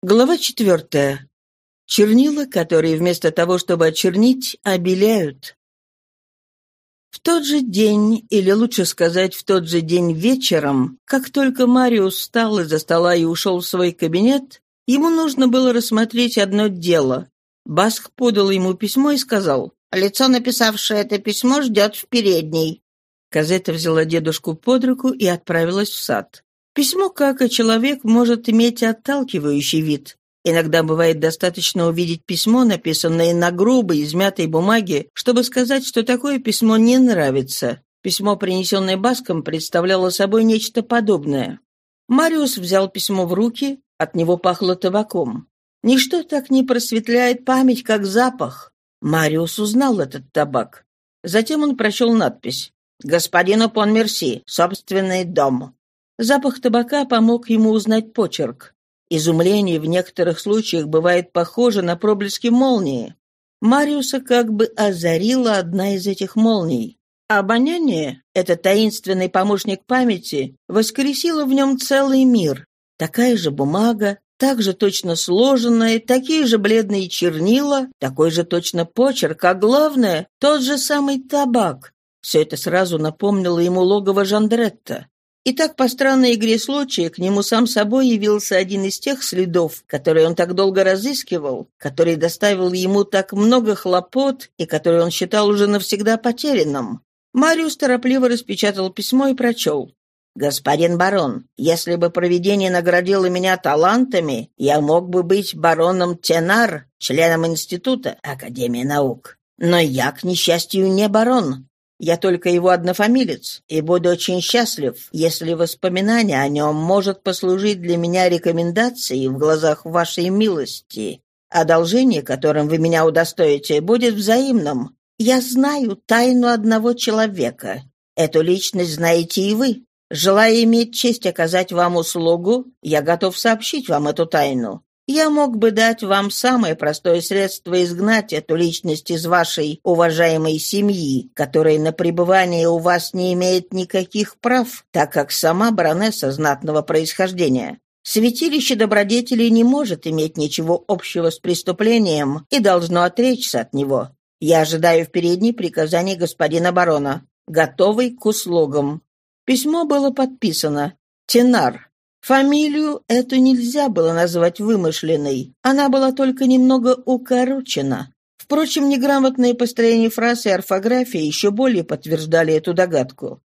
Глава четвертая. Чернила, которые вместо того, чтобы очернить, обеляют. В тот же день, или лучше сказать, в тот же день вечером, как только Мариус встал из-за стола и ушел в свой кабинет, ему нужно было рассмотреть одно дело. Баск подал ему письмо и сказал, «Лицо, написавшее это письмо, ждет в передней». Казета взяла дедушку под руку и отправилась в сад. Письмо, как и человек, может иметь отталкивающий вид. Иногда бывает достаточно увидеть письмо, написанное на грубой, измятой бумаге, чтобы сказать, что такое письмо не нравится. Письмо, принесенное Баском, представляло собой нечто подобное. Мариус взял письмо в руки, от него пахло табаком. Ничто так не просветляет память, как запах. Мариус узнал этот табак. Затем он прочел надпись «Господину Понмерси, собственный дом». Запах табака помог ему узнать почерк. Изумление в некоторых случаях бывает похоже на проблески молнии. Мариуса как бы озарила одна из этих молний. Обоняние, этот таинственный помощник памяти, воскресило в нем целый мир. Такая же бумага, так же точно сложенная, такие же бледные чернила, такой же точно почерк, а главное, тот же самый табак. Все это сразу напомнило ему логово Жандретта. И так по странной игре случая к нему сам собой явился один из тех следов, которые он так долго разыскивал, который доставил ему так много хлопот и который он считал уже навсегда потерянным. Мариус торопливо распечатал письмо и прочел. «Господин барон, если бы провидение наградило меня талантами, я мог бы быть бароном Тенар, членом института Академии наук. Но я, к несчастью, не барон. Я только его однофамилец, и буду очень счастлив, если воспоминание о нем может послужить для меня рекомендацией в глазах вашей милости. Одолжение, которым вы меня удостоите, будет взаимным. Я знаю тайну одного человека. Эту личность знаете и вы. Желая иметь честь оказать вам услугу, я готов сообщить вам эту тайну. Я мог бы дать вам самое простое средство изгнать эту личность из вашей уважаемой семьи, которая на пребывание у вас не имеет никаких прав, так как сама баронесса знатного происхождения. Святилище добродетелей не может иметь ничего общего с преступлением и должно отречься от него. Я ожидаю в передней приказаний господина барона, готовый к услугам. Письмо было подписано «Тенар», Фамилию эту нельзя было назвать вымышленной. Она была только немного укорочена. Впрочем, неграмотное построение фраз и орфография еще более подтверждали эту догадку.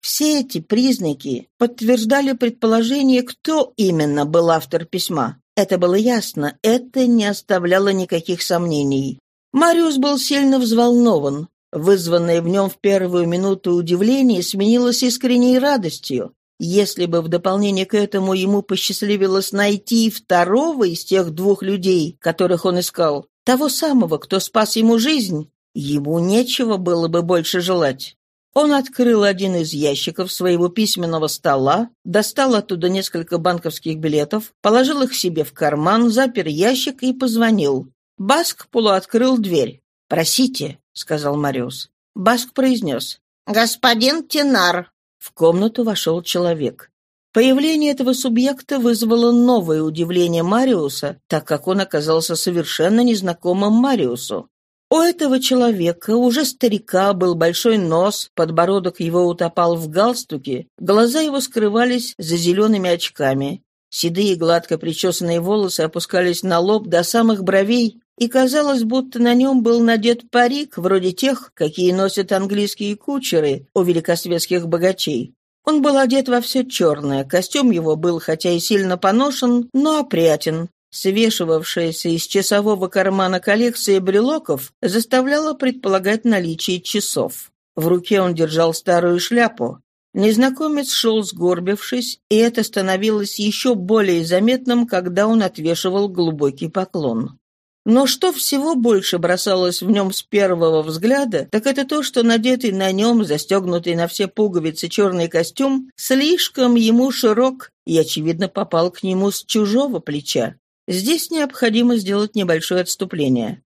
Все эти признаки подтверждали предположение, кто именно был автор письма. Это было ясно, это не оставляло никаких сомнений. Мариус был сильно взволнован. Вызванное в нем в первую минуту удивление сменилось искренней радостью. Если бы в дополнение к этому ему посчастливилось найти второго из тех двух людей, которых он искал, того самого, кто спас ему жизнь, ему нечего было бы больше желать. Он открыл один из ящиков своего письменного стола, достал оттуда несколько банковских билетов, положил их себе в карман, запер ящик и позвонил. Баск полуоткрыл дверь. «Просите», — сказал Мариус. Баск произнес. «Господин Тенар». В комнату вошел человек. Появление этого субъекта вызвало новое удивление Мариуса, так как он оказался совершенно незнакомым Мариусу. У этого человека, уже старика, был большой нос, подбородок его утопал в галстуке, глаза его скрывались за зелеными очками. Седые гладко причесанные волосы опускались на лоб до самых бровей, и казалось, будто на нем был надет парик, вроде тех, какие носят английские кучеры у великосветских богачей. Он был одет во все черное, костюм его был хотя и сильно поношен, но опрятен. Свешивавшаяся из часового кармана коллекция брелоков заставляла предполагать наличие часов. В руке он держал старую шляпу. Незнакомец шел сгорбившись, и это становилось еще более заметным, когда он отвешивал глубокий поклон. Но что всего больше бросалось в нем с первого взгляда, так это то, что надетый на нем, застегнутый на все пуговицы черный костюм, слишком ему широк и, очевидно, попал к нему с чужого плеча. Здесь необходимо сделать небольшое отступление.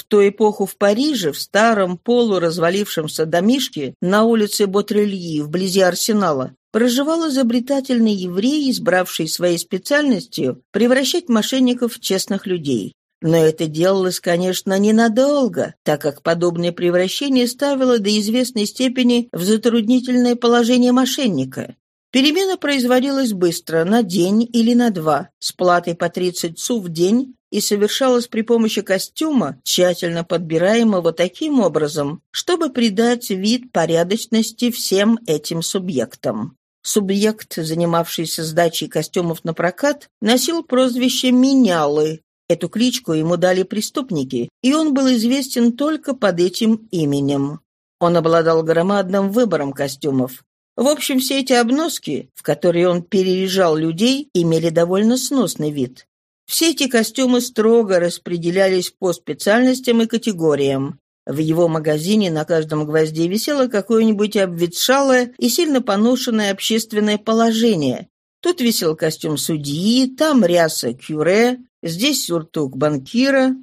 В ту эпоху в Париже, в старом полуразвалившемся домишке на улице Ботрельи, вблизи Арсенала, проживал изобретательный еврей, избравший своей специальностью превращать мошенников в честных людей. Но это делалось, конечно, ненадолго, так как подобное превращение ставило до известной степени в затруднительное положение мошенника. Перемена производилась быстро, на день или на два, с платой по 30 су в день, и совершалась при помощи костюма, тщательно подбираемого таким образом, чтобы придать вид порядочности всем этим субъектам. Субъект, занимавшийся сдачей костюмов на прокат, носил прозвище «менялы», Эту кличку ему дали преступники, и он был известен только под этим именем. Он обладал громадным выбором костюмов. В общем, все эти обноски, в которые он переезжал людей, имели довольно сносный вид. Все эти костюмы строго распределялись по специальностям и категориям. В его магазине на каждом гвозде висело какое-нибудь обветшалое и сильно поношенное общественное положение. Тут висел костюм судьи, там ряса кюре, Здесь сюртук банкира,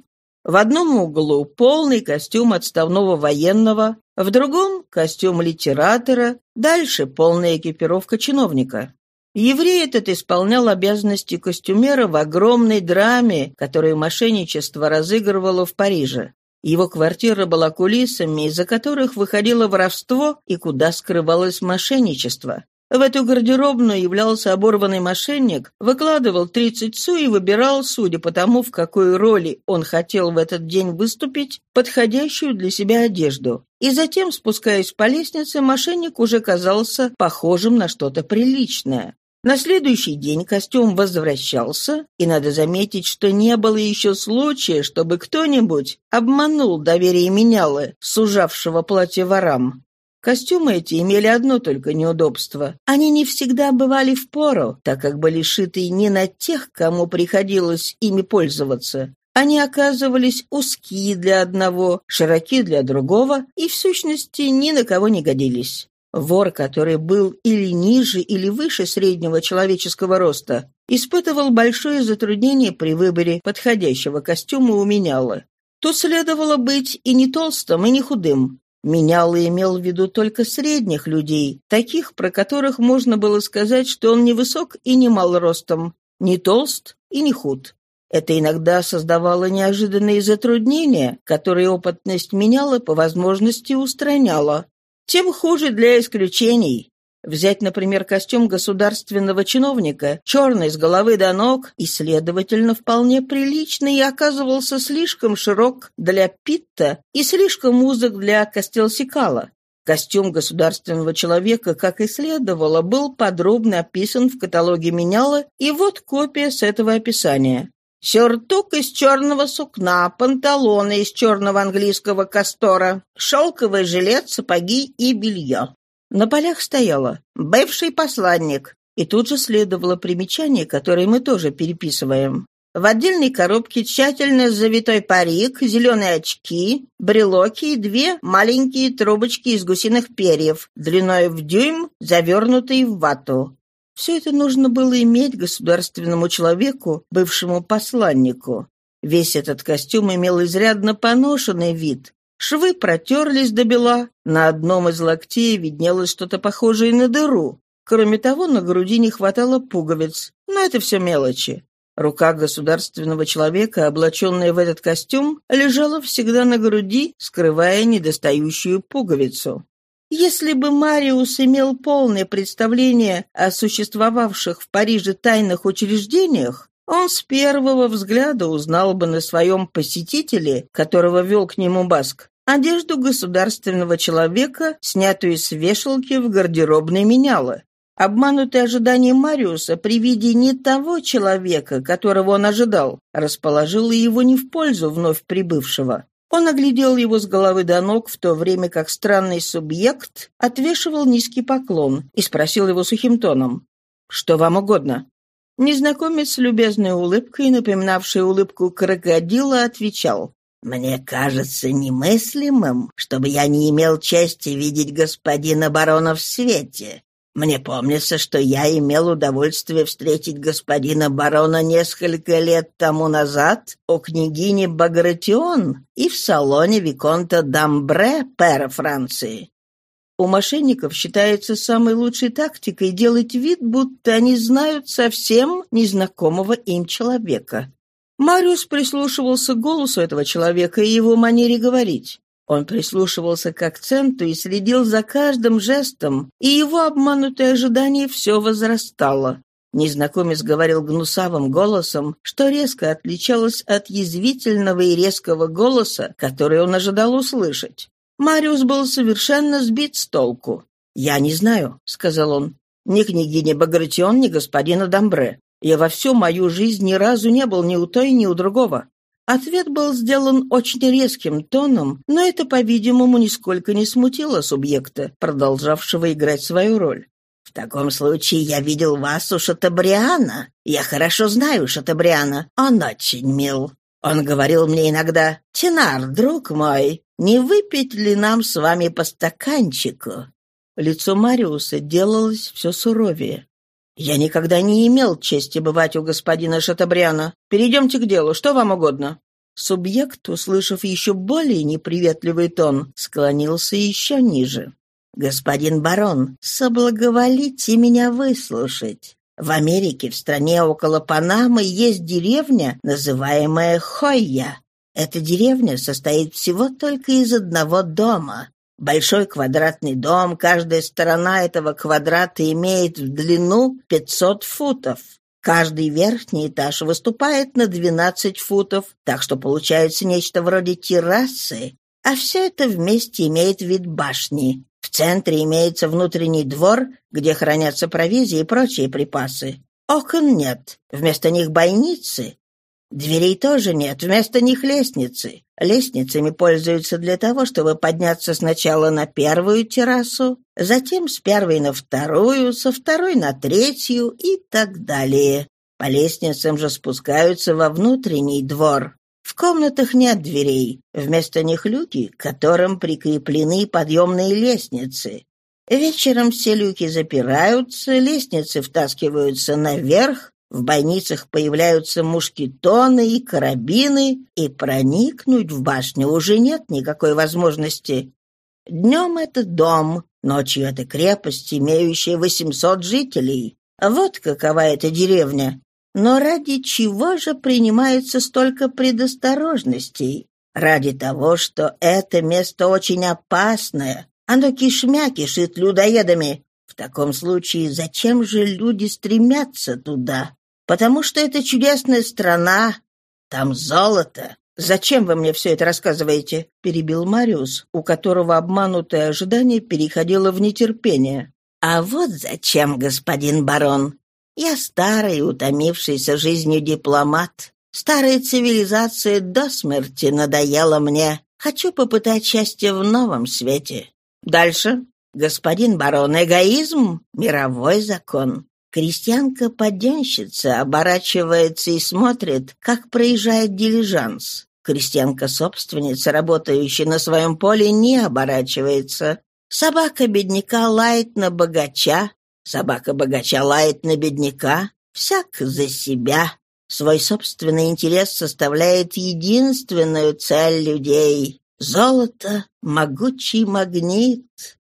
в одном углу полный костюм отставного военного, в другом — костюм литератора, дальше полная экипировка чиновника. Еврей этот исполнял обязанности костюмера в огромной драме, которую мошенничество разыгрывало в Париже. Его квартира была кулисами, из-за которых выходило воровство и куда скрывалось мошенничество. В эту гардеробную являлся оборванный мошенник, выкладывал 30 су и выбирал, судя по тому, в какой роли он хотел в этот день выступить, подходящую для себя одежду. И затем, спускаясь по лестнице, мошенник уже казался похожим на что-то приличное. На следующий день костюм возвращался, и надо заметить, что не было еще случая, чтобы кто-нибудь обманул доверие менялы, сужавшего платье ворам. Костюмы эти имели одно только неудобство. Они не всегда бывали в пору, так как были шиты не на тех, кому приходилось ими пользоваться. Они оказывались узкие для одного, широки для другого и, в сущности, ни на кого не годились. Вор, который был или ниже, или выше среднего человеческого роста, испытывал большое затруднение при выборе подходящего костюма у меняла. Тут следовало быть и не толстым, и не худым, Меняло имел в виду только средних людей, таких, про которых можно было сказать, что он не высок и не мал ростом, не толст и не худ. Это иногда создавало неожиданные затруднения, которые опытность меняла по возможности устраняла. Тем хуже для исключений. Взять, например, костюм государственного чиновника, черный с головы до ног, и, следовательно, вполне приличный и оказывался слишком широк для Питта и слишком узок для Костелсикала. Костюм государственного человека, как и следовало, был подробно описан в каталоге Меняла, и вот копия с этого описания. Сюртук из черного сукна, панталоны из черного английского кастора, шелковый жилет, сапоги и белье. На полях стояло «бывший посланник», и тут же следовало примечание, которое мы тоже переписываем. В отдельной коробке тщательно завитой парик, зеленые очки, брелоки и две маленькие трубочки из гусиных перьев, длиной в дюйм, завернутые в вату. Все это нужно было иметь государственному человеку, бывшему посланнику. Весь этот костюм имел изрядно поношенный вид, Швы протерлись до бела, на одном из локтей виднелось что-то похожее на дыру. Кроме того, на груди не хватало пуговиц, но это все мелочи. Рука государственного человека, облаченная в этот костюм, лежала всегда на груди, скрывая недостающую пуговицу. Если бы Мариус имел полное представление о существовавших в Париже тайных учреждениях, он с первого взгляда узнал бы на своем посетителе, которого вел к нему Баск, одежду государственного человека, снятую с вешалки в гардеробной меняло. Обманутое ожидание Мариуса при виде не того человека, которого он ожидал, расположило его не в пользу вновь прибывшего. Он оглядел его с головы до ног, в то время как странный субъект отвешивал низкий поклон и спросил его сухим тоном. «Что вам угодно?» Незнакомец с любезной улыбкой, напоминавшей улыбку крокодила, отвечал. «Мне кажется немыслимым, чтобы я не имел чести видеть господина барона в свете. Мне помнится, что я имел удовольствие встретить господина барона несколько лет тому назад у княгини Багратион и в салоне Виконта Дамбре, пэра Франции. У мошенников считается самой лучшей тактикой делать вид, будто они знают совсем незнакомого им человека. Мариус прислушивался к голосу этого человека и его манере говорить. Он прислушивался к акценту и следил за каждым жестом, и его обманутое ожидание все возрастало. Незнакомец говорил гнусавым голосом, что резко отличалось от язвительного и резкого голоса, который он ожидал услышать. Мариус был совершенно сбит с толку. «Я не знаю», — сказал он, — «ни княгини Багратион, ни господина Домбре. Я во всю мою жизнь ни разу не был ни у той, ни у другого». Ответ был сделан очень резким тоном, но это, по-видимому, нисколько не смутило субъекта, продолжавшего играть свою роль. «В таком случае я видел вас у Шатабриана. Я хорошо знаю Шатабриана. Он очень мил. Он говорил мне иногда, «Тенар, друг мой, не выпить ли нам с вами по стаканчику?» Лицо Мариуса делалось все суровее. «Я никогда не имел чести бывать у господина Шатабриана. Перейдемте к делу, что вам угодно?» Субъект, услышав еще более неприветливый тон, склонился еще ниже. «Господин барон, соблаговолите меня выслушать. В Америке, в стране около Панамы, есть деревня, называемая Хойя. Эта деревня состоит всего только из одного дома. Большой квадратный дом, каждая сторона этого квадрата имеет в длину 500 футов. Каждый верхний этаж выступает на 12 футов, так что получается нечто вроде террасы, а все это вместе имеет вид башни. В центре имеется внутренний двор, где хранятся провизии и прочие припасы. Окон нет, вместо них бойницы. Дверей тоже нет, вместо них лестницы. Лестницами пользуются для того, чтобы подняться сначала на первую террасу, затем с первой на вторую, со второй на третью и так далее. По лестницам же спускаются во внутренний двор. В комнатах нет дверей, вместо них люки, к которым прикреплены подъемные лестницы. Вечером все люки запираются, лестницы втаскиваются наверх, в больницах появляются мушкетоны и карабины, и проникнуть в башню уже нет никакой возможности. Днем это дом, ночью это крепость, имеющая 800 жителей. Вот какова эта деревня. Но ради чего же принимается столько предосторожностей? Ради того, что это место очень опасное. Оно кишмя кишит людоедами. В таком случае зачем же люди стремятся туда? Потому что это чудесная страна. Там золото. «Зачем вы мне все это рассказываете?» — перебил Мариус, у которого обманутое ожидание переходило в нетерпение. «А вот зачем, господин барон. Я старый, утомившийся жизнью дипломат. Старая цивилизация до смерти надоела мне. Хочу попытать счастье в новом свете. Дальше. Господин барон, эгоизм — мировой закон. Крестьянка-поденщица оборачивается и смотрит, как проезжает дилижанс. Крестьянка-собственница, работающая на своем поле, не оборачивается. Собака бедняка лает на богача, Собака богача лает на бедняка, всяк за себя. Свой собственный интерес составляет единственную цель людей. Золото — могучий магнит.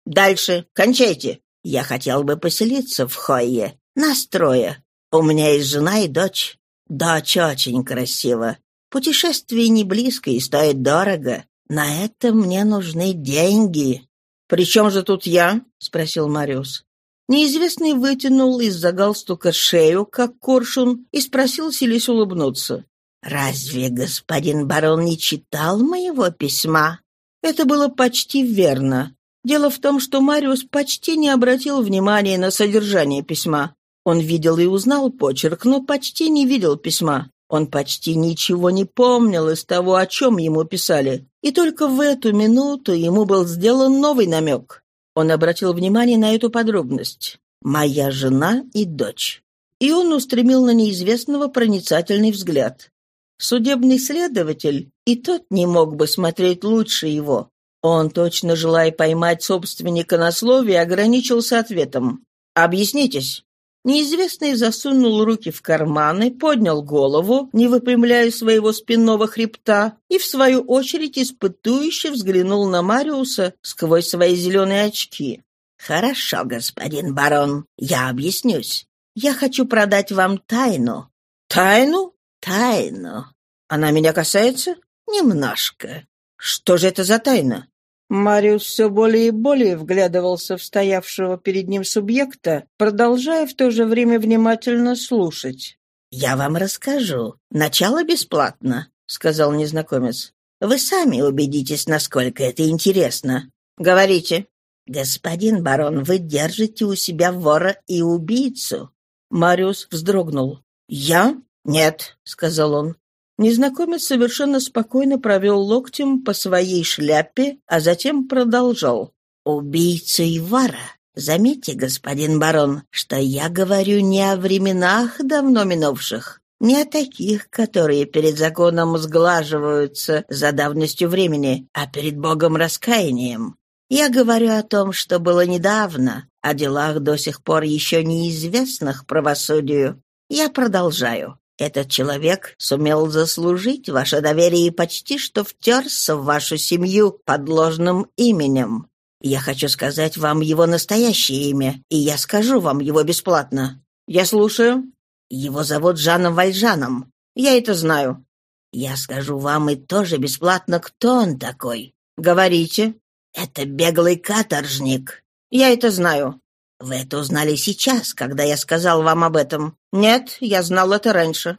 Дальше, кончайте. Я хотел бы поселиться в Хойе, настрое. У меня есть жена и дочь. Дочь очень красива. Путешествие не близко и стоит дорого. На это мне нужны деньги. «При чем же тут я?» — спросил Мариус. Неизвестный вытянул из-за галстука шею, как коршун, и спросил, селись улыбнуться. «Разве господин барон не читал моего письма?» Это было почти верно. Дело в том, что Мариус почти не обратил внимания на содержание письма. Он видел и узнал почерк, но почти не видел письма. Он почти ничего не помнил из того, о чем ему писали. И только в эту минуту ему был сделан новый намек. Он обратил внимание на эту подробность. «Моя жена и дочь». И он устремил на неизвестного проницательный взгляд. Судебный следователь и тот не мог бы смотреть лучше его. Он, точно желая поймать собственника на слове, ограничился ответом. «Объяснитесь». Неизвестный засунул руки в карманы, поднял голову, не выпрямляя своего спинного хребта, и, в свою очередь, испытующе взглянул на Мариуса сквозь свои зеленые очки. «Хорошо, господин барон, я объяснюсь. Я хочу продать вам тайну». «Тайну?» «Тайну. Она меня касается?» «Немножко». «Что же это за тайна?» Мариус все более и более вглядывался в стоявшего перед ним субъекта, продолжая в то же время внимательно слушать. «Я вам расскажу. Начало бесплатно», — сказал незнакомец. «Вы сами убедитесь, насколько это интересно. Говорите». «Господин барон, вы держите у себя вора и убийцу». Мариус вздрогнул. «Я? Нет», — сказал он. Незнакомец совершенно спокойно провел локтем по своей шляпе, а затем продолжал. «Убийца Ивара. Заметьте, господин барон, что я говорю не о временах давно минувших, не о таких, которые перед законом сглаживаются за давностью времени, а перед Богом раскаянием. Я говорю о том, что было недавно, о делах до сих пор еще неизвестных правосудию. Я продолжаю. Этот человек сумел заслужить ваше доверие и почти что втерся в вашу семью под ложным именем. Я хочу сказать вам его настоящее имя, и я скажу вам его бесплатно. Я слушаю. Его зовут Жаном Вальжаном. Я это знаю. Я скажу вам и тоже бесплатно, кто он такой. Говорите. Это беглый каторжник. Я это знаю. Вы это узнали сейчас, когда я сказал вам об этом. Нет, я знал это раньше.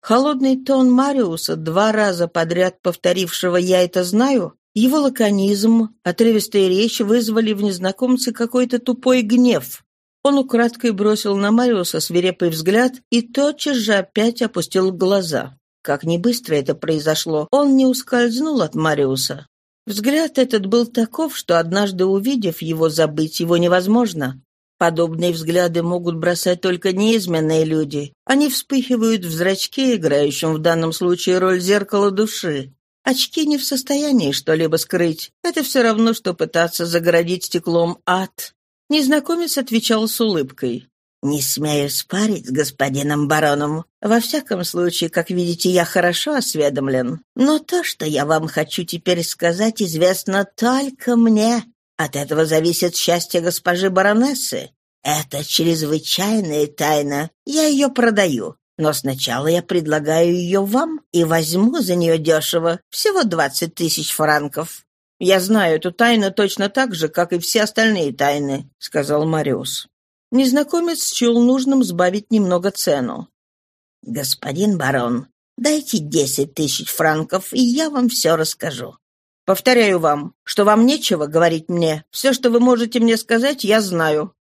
Холодный тон Мариуса, два раза подряд повторившего «я это знаю», его лаконизм, отрывистая речь вызвали в незнакомце какой-то тупой гнев. Он украдкой бросил на Мариуса свирепый взгляд и тотчас же опять опустил глаза. Как не быстро это произошло, он не ускользнул от Мариуса. Взгляд этот был таков, что однажды увидев его, забыть его невозможно. Подобные взгляды могут бросать только неизменные люди. Они вспыхивают в зрачке, играющем в данном случае роль зеркала души. Очки не в состоянии что-либо скрыть. Это все равно, что пытаться загородить стеклом ад. Незнакомец отвечал с улыбкой. «Не смею спарить с господином бароном. Во всяком случае, как видите, я хорошо осведомлен. Но то, что я вам хочу теперь сказать, известно только мне. От этого зависит счастье госпожи баронессы. Это чрезвычайная тайна. Я ее продаю. Но сначала я предлагаю ее вам и возьму за нее дешево, всего двадцать тысяч франков». «Я знаю эту тайну точно так же, как и все остальные тайны», — сказал Мариус. Незнакомец счел нужным сбавить немного цену. «Господин барон, дайте десять тысяч франков, и я вам все расскажу. Повторяю вам, что вам нечего говорить мне. Все, что вы можете мне сказать, я знаю».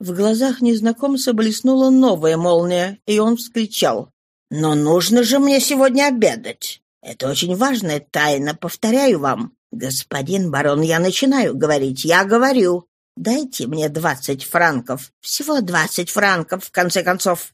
В глазах незнакомца блеснула новая молния, и он вскричал. «Но нужно же мне сегодня обедать. Это очень важная тайна, повторяю вам. Господин барон, я начинаю говорить, я говорю. Дайте мне двадцать франков. Всего двадцать франков, в конце концов».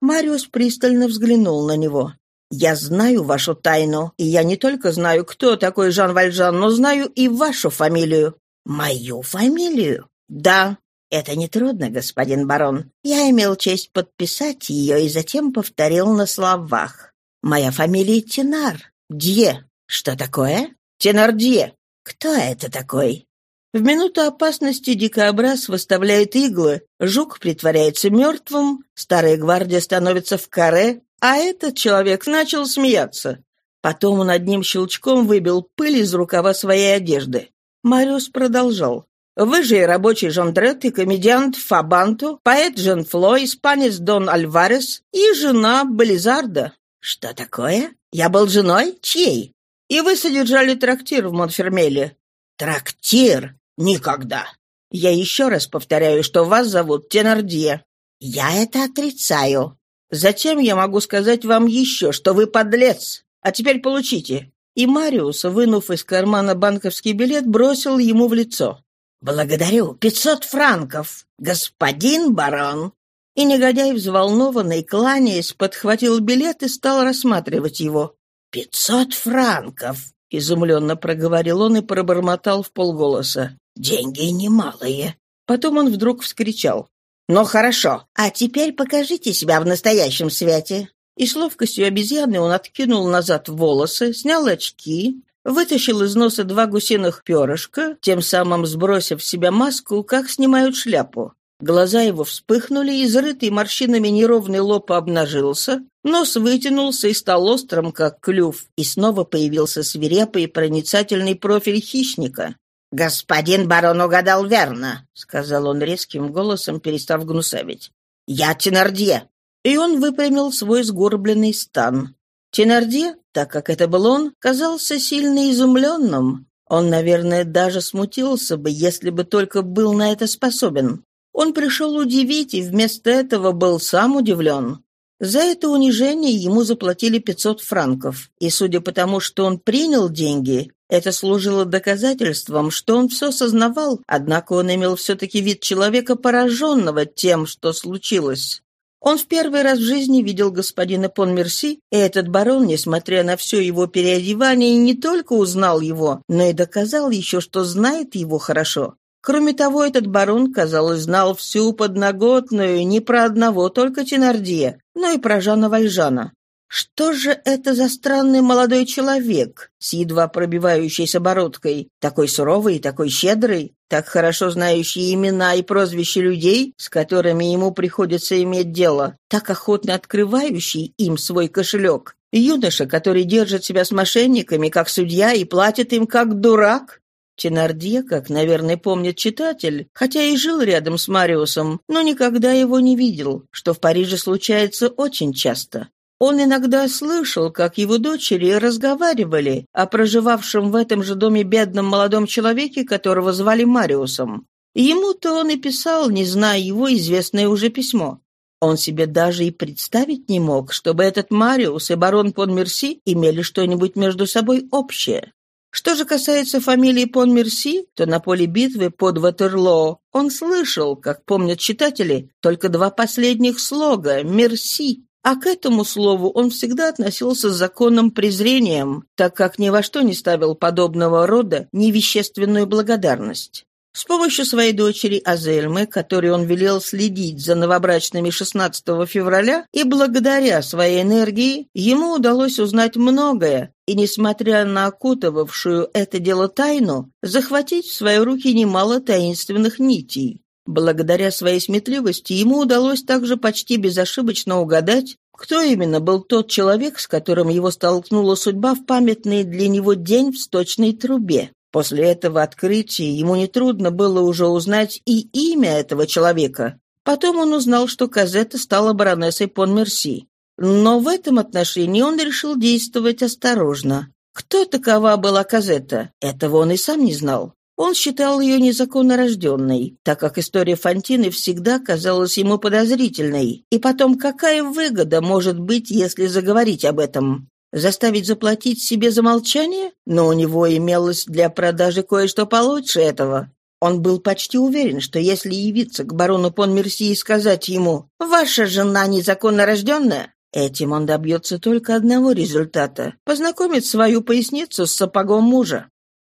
Мариус пристально взглянул на него. Я знаю вашу тайну, и я не только знаю, кто такой Жан Вальжан, но знаю и вашу фамилию». «Мою фамилию?» «Да». «Это нетрудно, господин барон. Я имел честь подписать ее и затем повторил на словах. Моя фамилия Тенар. Дье. Что такое?» «Тенардье». «Кто это такой?» В минуту опасности дикобраз выставляет иглы, жук притворяется мертвым, старая гвардия становится в каре, а этот человек начал смеяться. Потом он одним щелчком выбил пыль из рукава своей одежды. Мариус продолжал. «Вы же и рабочий Жондрет, и комедиант Фабанто, поэт Женфло, испанец Дон Альварес и жена Белизарда». «Что такое? Я был женой? Чьей?» «И вы содержали трактир в Монфермеле». «Трактир? Никогда!» «Я еще раз повторяю, что вас зовут Тенардье». «Я это отрицаю», Затем я могу сказать вам еще, что вы подлец. А теперь получите». И Мариус, вынув из кармана банковский билет, бросил ему в лицо. «Благодарю. Пятьсот франков, господин барон». И негодяй, взволнованный, кланяясь, подхватил билет и стал рассматривать его. «Пятьсот франков!» — изумленно проговорил он и пробормотал в полголоса. «Деньги немалые». Потом он вдруг вскричал. «Ну хорошо, а теперь покажите себя в настоящем свете». И с ловкостью обезьяны он откинул назад волосы, снял очки, вытащил из носа два гусиных перышка, тем самым сбросив с себя маску, как снимают шляпу. Глаза его вспыхнули, изрытый морщинами неровный лоб обнажился, нос вытянулся и стал острым, как клюв, и снова появился свирепый и проницательный профиль хищника. «Господин барон угадал верно», — сказал он резким голосом, перестав гнусавить. «Я Тенардье». И он выпрямил свой сгорбленный стан. Тенардье, так как это был он, казался сильно изумленным. Он, наверное, даже смутился бы, если бы только был на это способен. Он пришел удивить, и вместо этого был сам удивлен. За это унижение ему заплатили 500 франков, и судя по тому, что он принял деньги, это служило доказательством, что он все сознавал, однако он имел все-таки вид человека, пораженного тем, что случилось. Он в первый раз в жизни видел господина Понмерси, и этот барон, несмотря на все его переодевание, не только узнал его, но и доказал еще, что знает его хорошо. Кроме того, этот барон, казалось, знал всю подноготную не про одного только Тенардия, но и про Жана Вальжана. Что же это за странный молодой человек с едва пробивающейся бородкой, такой суровый и такой щедрый, так хорошо знающий имена и прозвища людей, с которыми ему приходится иметь дело, так охотно открывающий им свой кошелек, юноша, который держит себя с мошенниками, как судья, и платит им, как дурак? Тенардье, как, наверное, помнит читатель, хотя и жил рядом с Мариусом, но никогда его не видел, что в Париже случается очень часто. Он иногда слышал, как его дочери разговаривали о проживавшем в этом же доме бедном молодом человеке, которого звали Мариусом. Ему-то он и писал, не зная его, известное уже письмо. Он себе даже и представить не мог, чтобы этот Мариус и барон Понмерси имели что-нибудь между собой общее. Что же касается фамилии Понмерси, то на поле битвы под Ватерлоо он слышал, как помнят читатели, только два последних слога «мерси», а к этому слову он всегда относился с законным презрением, так как ни во что не ставил подобного рода невещественную благодарность. С помощью своей дочери Азельмы, которой он велел следить за новобрачными 16 февраля, и благодаря своей энергии, ему удалось узнать многое, и, несмотря на окутывавшую это дело тайну, захватить в свои руки немало таинственных нитей. Благодаря своей сметливости ему удалось также почти безошибочно угадать, кто именно был тот человек, с которым его столкнула судьба в памятный для него день в сточной трубе. После этого открытия ему нетрудно было уже узнать и имя этого человека. Потом он узнал, что Казетта стала баронессой Понмерси. Но в этом отношении он решил действовать осторожно. Кто такова была Казетта, этого он и сам не знал. Он считал ее незаконно рожденной, так как история Фантины всегда казалась ему подозрительной. И потом, какая выгода может быть, если заговорить об этом? Заставить заплатить себе за молчание? Но у него имелось для продажи кое-что получше этого. Он был почти уверен, что если явиться к барону Понмерси и сказать ему «Ваша жена незаконно рожденная», этим он добьется только одного результата – познакомит свою поясницу с сапогом мужа.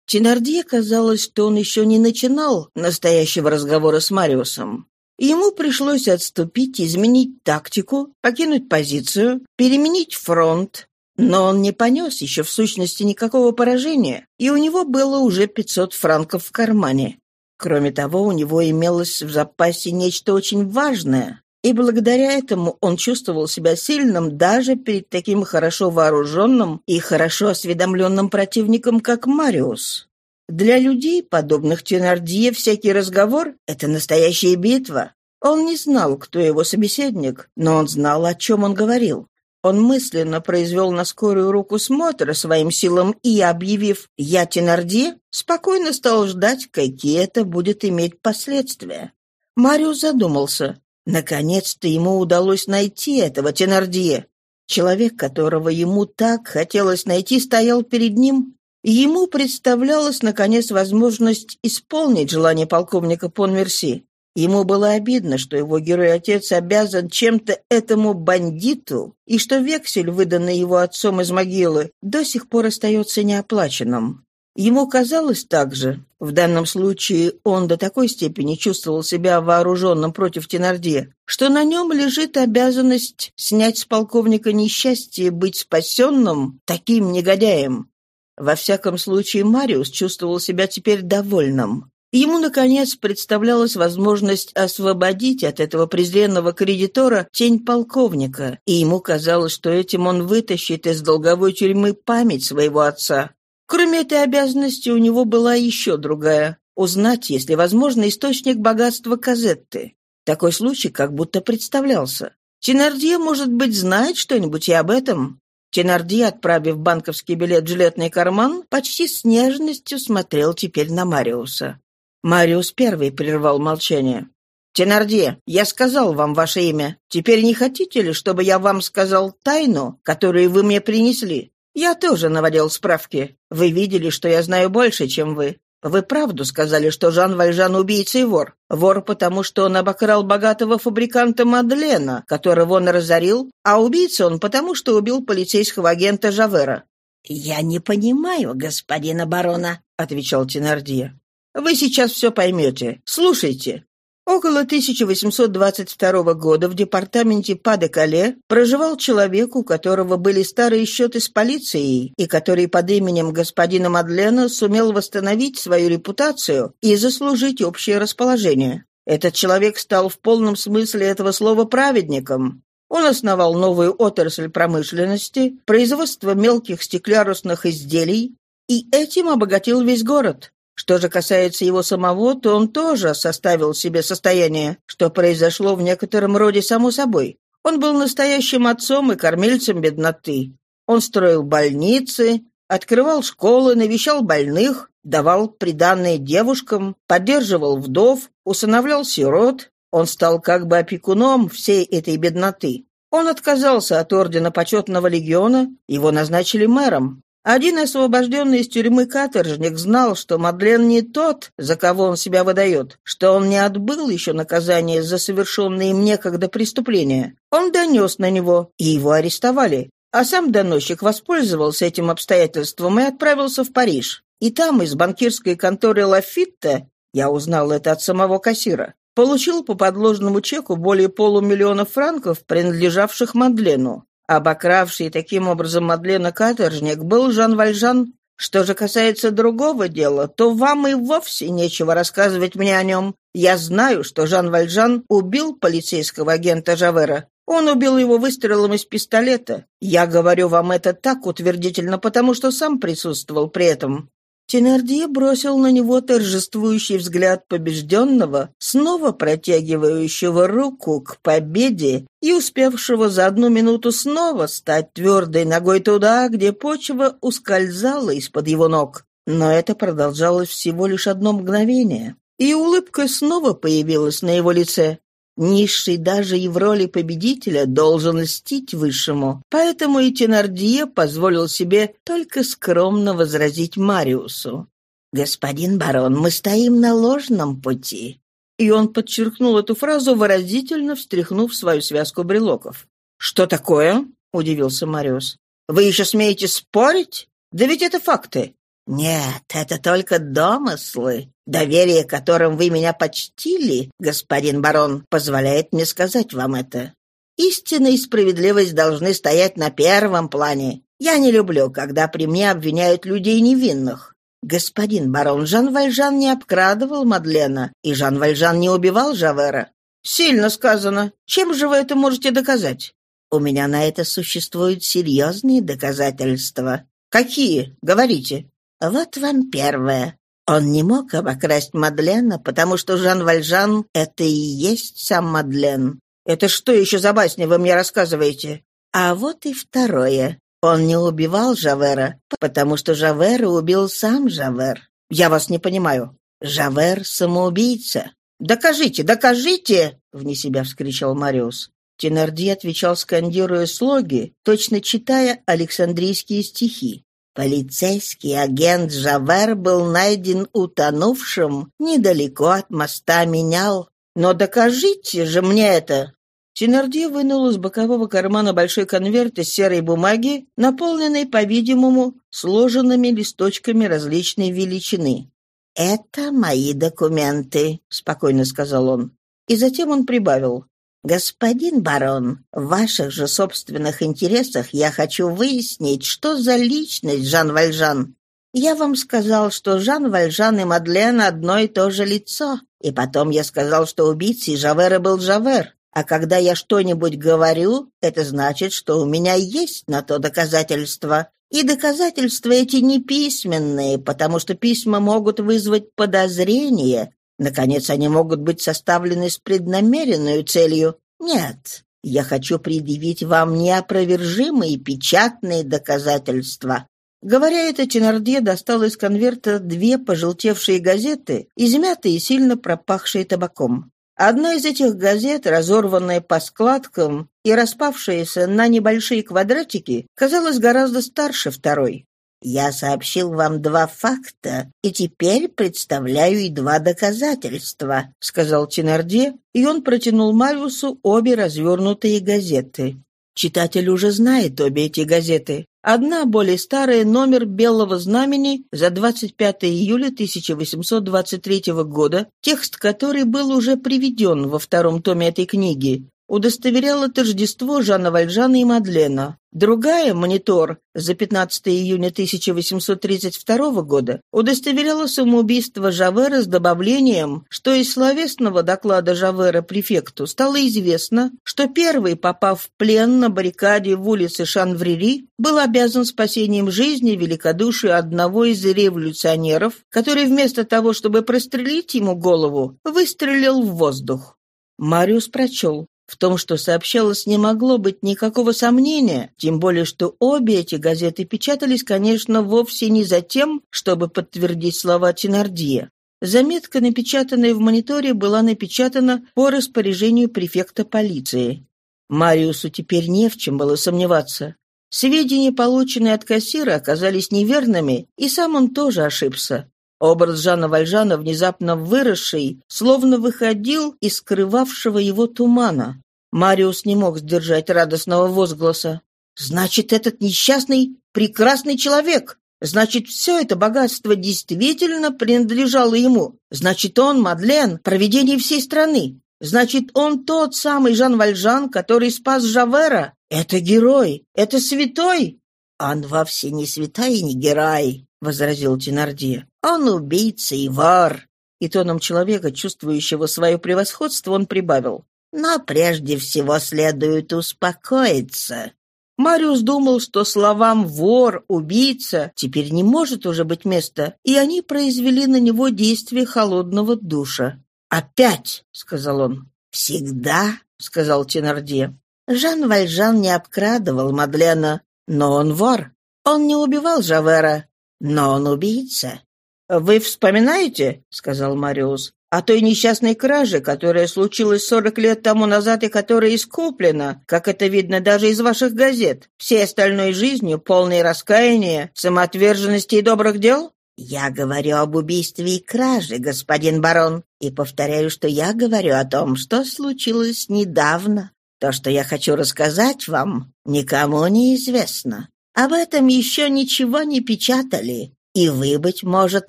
Тенардье казалось, что он еще не начинал настоящего разговора с Мариусом. Ему пришлось отступить, изменить тактику, покинуть позицию, переменить фронт. Но он не понес еще в сущности никакого поражения, и у него было уже 500 франков в кармане. Кроме того, у него имелось в запасе нечто очень важное, и благодаря этому он чувствовал себя сильным даже перед таким хорошо вооруженным и хорошо осведомленным противником, как Мариус. Для людей, подобных Тенардье, всякий разговор — это настоящая битва. Он не знал, кто его собеседник, но он знал, о чем он говорил. Он мысленно произвел на скорую руку смотра своим силам и, объявив «Я Тенардье», спокойно стал ждать, какие это будет иметь последствия. Мариус задумался. Наконец-то ему удалось найти этого Тенардье. Человек, которого ему так хотелось найти, стоял перед ним. Ему представлялась, наконец, возможность исполнить желание полковника Понмерси. Ему было обидно, что его герой-отец обязан чем-то этому бандиту, и что вексель, выданный его отцом из могилы, до сих пор остается неоплаченным. Ему казалось также, в данном случае он до такой степени чувствовал себя вооруженным против Тенардье, что на нем лежит обязанность снять с полковника несчастье быть спасенным таким негодяем. Во всяком случае, Мариус чувствовал себя теперь довольным. Ему, наконец, представлялась возможность освободить от этого презренного кредитора тень полковника, и ему казалось, что этим он вытащит из долговой тюрьмы память своего отца. Кроме этой обязанности у него была еще другая — узнать, если возможно, источник богатства Казетты. Такой случай как будто представлялся. Тенардье, может быть, знает что-нибудь и об этом. Тенардье, отправив банковский билет в жилетный карман, почти с нежностью смотрел теперь на Мариуса. Мариус первый прервал молчание. «Тенардье, я сказал вам ваше имя. Теперь не хотите ли, чтобы я вам сказал тайну, которую вы мне принесли? Я тоже наводил справки. Вы видели, что я знаю больше, чем вы. Вы правду сказали, что Жан Вальжан убийца и вор. Вор, потому что он обокрал богатого фабриканта Мадлена, которого он разорил, а убийца он потому, что убил полицейского агента Жавера. «Я не понимаю господина барона», — отвечал Тенардье. «Вы сейчас все поймете. Слушайте. Около 1822 года в департаменте Па-де-Кале проживал человек, у которого были старые счеты с полицией, и который под именем господина Мадлена сумел восстановить свою репутацию и заслужить общее расположение. Этот человек стал в полном смысле этого слова праведником. Он основал новую отрасль промышленности, производство мелких стеклярусных изделий, и этим обогатил весь город. Что же касается его самого, то он тоже составил себе состояние, что произошло в некотором роде само собой. Он был настоящим отцом и кормильцем бедноты. Он строил больницы, открывал школы, навещал больных, давал приданные девушкам, поддерживал вдов, усыновлял сирот. Он стал как бы опекуном всей этой бедноты. Он отказался от ордена почетного легиона, его назначили мэром. Один освобожденный из тюрьмы каторжник знал, что Мадлен не тот, за кого он себя выдает, что он не отбыл еще наказание за совершенные им некогда преступления. Он донес на него, и его арестовали. А сам доносчик воспользовался этим обстоятельством и отправился в Париж. И там из банкирской конторы Лафитта, я узнал это от самого кассира, получил по подложному чеку более полумиллиона франков, принадлежавших Мадлену. Обокравший таким образом Мадлена каторжник был Жан Вальжан. Что же касается другого дела, то вам и вовсе нечего рассказывать мне о нем. Я знаю, что Жан Вальжан убил полицейского агента Жавера. Он убил его выстрелом из пистолета. Я говорю вам это так утвердительно, потому что сам присутствовал при этом. Тенардье бросил на него торжествующий взгляд побежденного, снова протягивающего руку к победе и успевшего за одну минуту снова стать твердой ногой туда, где почва ускользала из-под его ног. Но это продолжалось всего лишь одно мгновение, и улыбка снова появилась на его лице. Низший даже и в роли победителя должен льстить высшему. Поэтому и Тенардье позволил себе только скромно возразить Мариусу. «Господин барон, мы стоим на ложном пути». И он подчеркнул эту фразу, выразительно встряхнув свою связку брелоков. «Что такое?» — удивился Мариус. «Вы еще смеете спорить? Да ведь это факты. «Нет, это только домыслы. Доверие, которым вы меня почтили, господин барон, позволяет мне сказать вам это. Истина и справедливость должны стоять на первом плане. Я не люблю, когда при мне обвиняют людей невинных. Господин барон, Жан Вальжан не обкрадывал Мадлена, и Жан Вальжан не убивал Жавера. Сильно сказано. Чем же вы это можете доказать? У меня на это существуют серьезные доказательства. Какие? Говорите. Вот вам первое. Он не мог обокрасть Мадлена, потому что Жан Вальжан — это и есть сам Мадлен. Это что еще за басни вы мне рассказываете? А вот и второе. Он не убивал Жавера, потому что Жавера убил сам Жавер. Я вас не понимаю. Жавер — самоубийца. «Докажите, докажите!» — вне себя вскричал Мариус. Тенарди отвечал, скандируя слоги, точно читая Александрийские стихи. Полицейский агент Жавер был найден утонувшим недалеко от моста Менял. Но докажите же мне это!» Тенардье вынул из бокового кармана большой конверт из серой бумаги, наполненный, по-видимому, сложенными листочками различной величины. «Это мои документы», — спокойно сказал он. И затем он прибавил. «Господин барон, в ваших же собственных интересах я хочу выяснить, что за личность Жан Вальжан. Я вам сказал, что Жан Вальжан и Мадлен одно и то же лицо, и потом я сказал, что убийцей Жавера был Жавер. А когда я что-нибудь говорю, это значит, что у меня есть на то доказательства. И доказательства эти не письменные, потому что письма могут вызвать подозрение. Наконец, они могут быть составлены с преднамеренной целью. Нет, я хочу предъявить вам неопровержимые печатные доказательства. Говоря это, Тенардье достал из конверта две пожелтевшие газеты, измятые и сильно пропахшие табаком. Одна из этих газет, разорванная по складкам и распавшаяся на небольшие квадратики, казалась гораздо старше второй. «Я сообщил вам два факта, и теперь представляю и два доказательства», — сказал Тенарде, и он протянул Мариусу обе развернутые газеты. Читатель уже знает обе эти газеты. Одна, более старая, номер «Белого знамени» за 25 июля 1823 года, текст которой был уже приведен во втором томе этой книги, удостоверяла тождество Жана Вальжана и Мадлена. Другая, «Монитор», за 15 июня 1832 года, удостоверяла самоубийство Жавера с добавлением, что из словесного доклада Жавера префекту стало известно, что первый, попав в плен на баррикаде в улице Шанврири, был обязан спасением жизни великодушию одного из революционеров, который вместо того, чтобы прострелить ему голову, выстрелил в воздух. Мариус прочел. В том, что сообщалось, не могло быть никакого сомнения, тем более, что обе эти газеты печатались, конечно, вовсе не за тем, чтобы подтвердить слова Тенардье. Заметка, напечатанная в мониторе, была напечатана по распоряжению префекта полиции. Мариусу теперь не в чем было сомневаться. Сведения, полученные от кассира, оказались неверными, и сам он тоже ошибся. Образ Жана Вальжана, внезапно выросший, словно выходил из скрывавшего его тумана. Мариус не мог сдержать радостного возгласа. «Значит, этот несчастный, прекрасный человек! Значит, все это богатство действительно принадлежало ему! Значит, он, Мадлен, провидение всей страны! Значит, он тот самый Жан Вальжан, который спас Жавера! Это герой! Это святой!» «Он вовсе не святой и не герой!» — возразил Тенардье. «Он убийца и вор!» И тоном человека, чувствующего свое превосходство, он прибавил. «Но прежде всего следует успокоиться». Мариус думал, что словам «вор», «убийца» теперь не может уже быть места, и они произвели на него действие холодного душа. «Опять!» — сказал он. «Всегда!» — сказал Тенардье. Жан Вальжан не обкрадывал Мадлена, но он вор. Он не убивал Жавера, но он убийца. «Вы вспоминаете, — сказал Мариус, — о той несчастной краже, которая случилась сорок лет тому назад и которая искуплена, как это видно даже из ваших газет, всей остальной жизнью, полной раскаяния, самоотверженности и добрых дел?» «Я говорю об убийстве и краже, господин барон, и повторяю, что я говорю о том, что случилось недавно. То, что я хочу рассказать вам, никому не известно. Об этом еще ничего не печатали, и вы, быть может,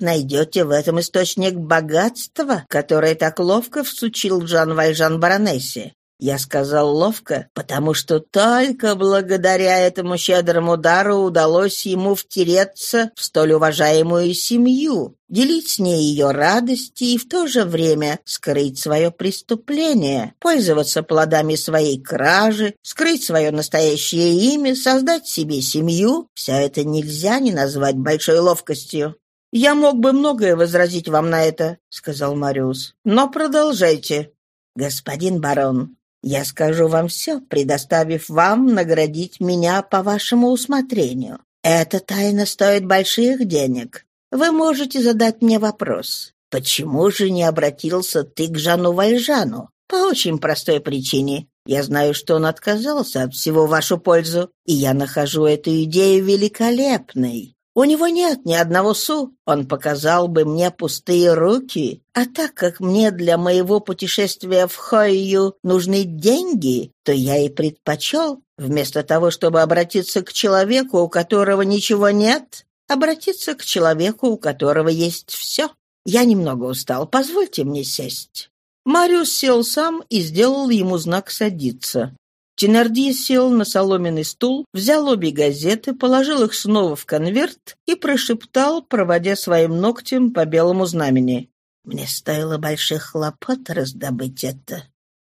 найдете в этом источник богатства, которое так ловко всучил Жан Вальжан баронессе. Я сказал ловко, потому что только благодаря этому щедрому дару удалось ему втереться в столь уважаемую семью, делить с ней ее радости и в то же время скрыть свое преступление, пользоваться плодами своей кражи, скрыть свое настоящее имя, создать себе семью — все это нельзя не назвать большой ловкостью. «Я мог бы многое возразить вам на это», — сказал Мариус. «Но продолжайте». «Господин барон, я скажу вам все, предоставив вам наградить меня по вашему усмотрению. Эта тайна стоит больших денег. Вы можете задать мне вопрос. Почему же не обратился ты к Жану Вальжану? По очень простой причине. Я знаю, что он отказался от всего вашу пользу, и я нахожу эту идею великолепной. У него нет ни одного су, он показал бы мне пустые руки. А так как мне для моего путешествия в Хойю нужны деньги, то я и предпочел, вместо того, чтобы обратиться к человеку, у которого ничего нет, обратиться к человеку, у которого есть все. Я немного устал, позвольте мне сесть». Мариус сел сам и сделал ему знак «садиться». Тенардье сел на соломенный стул, взял обе газеты, положил их снова в конверт и прошептал, проводя своим ногтем по белому знамени. «Мне стоило больших хлопот раздобыть это».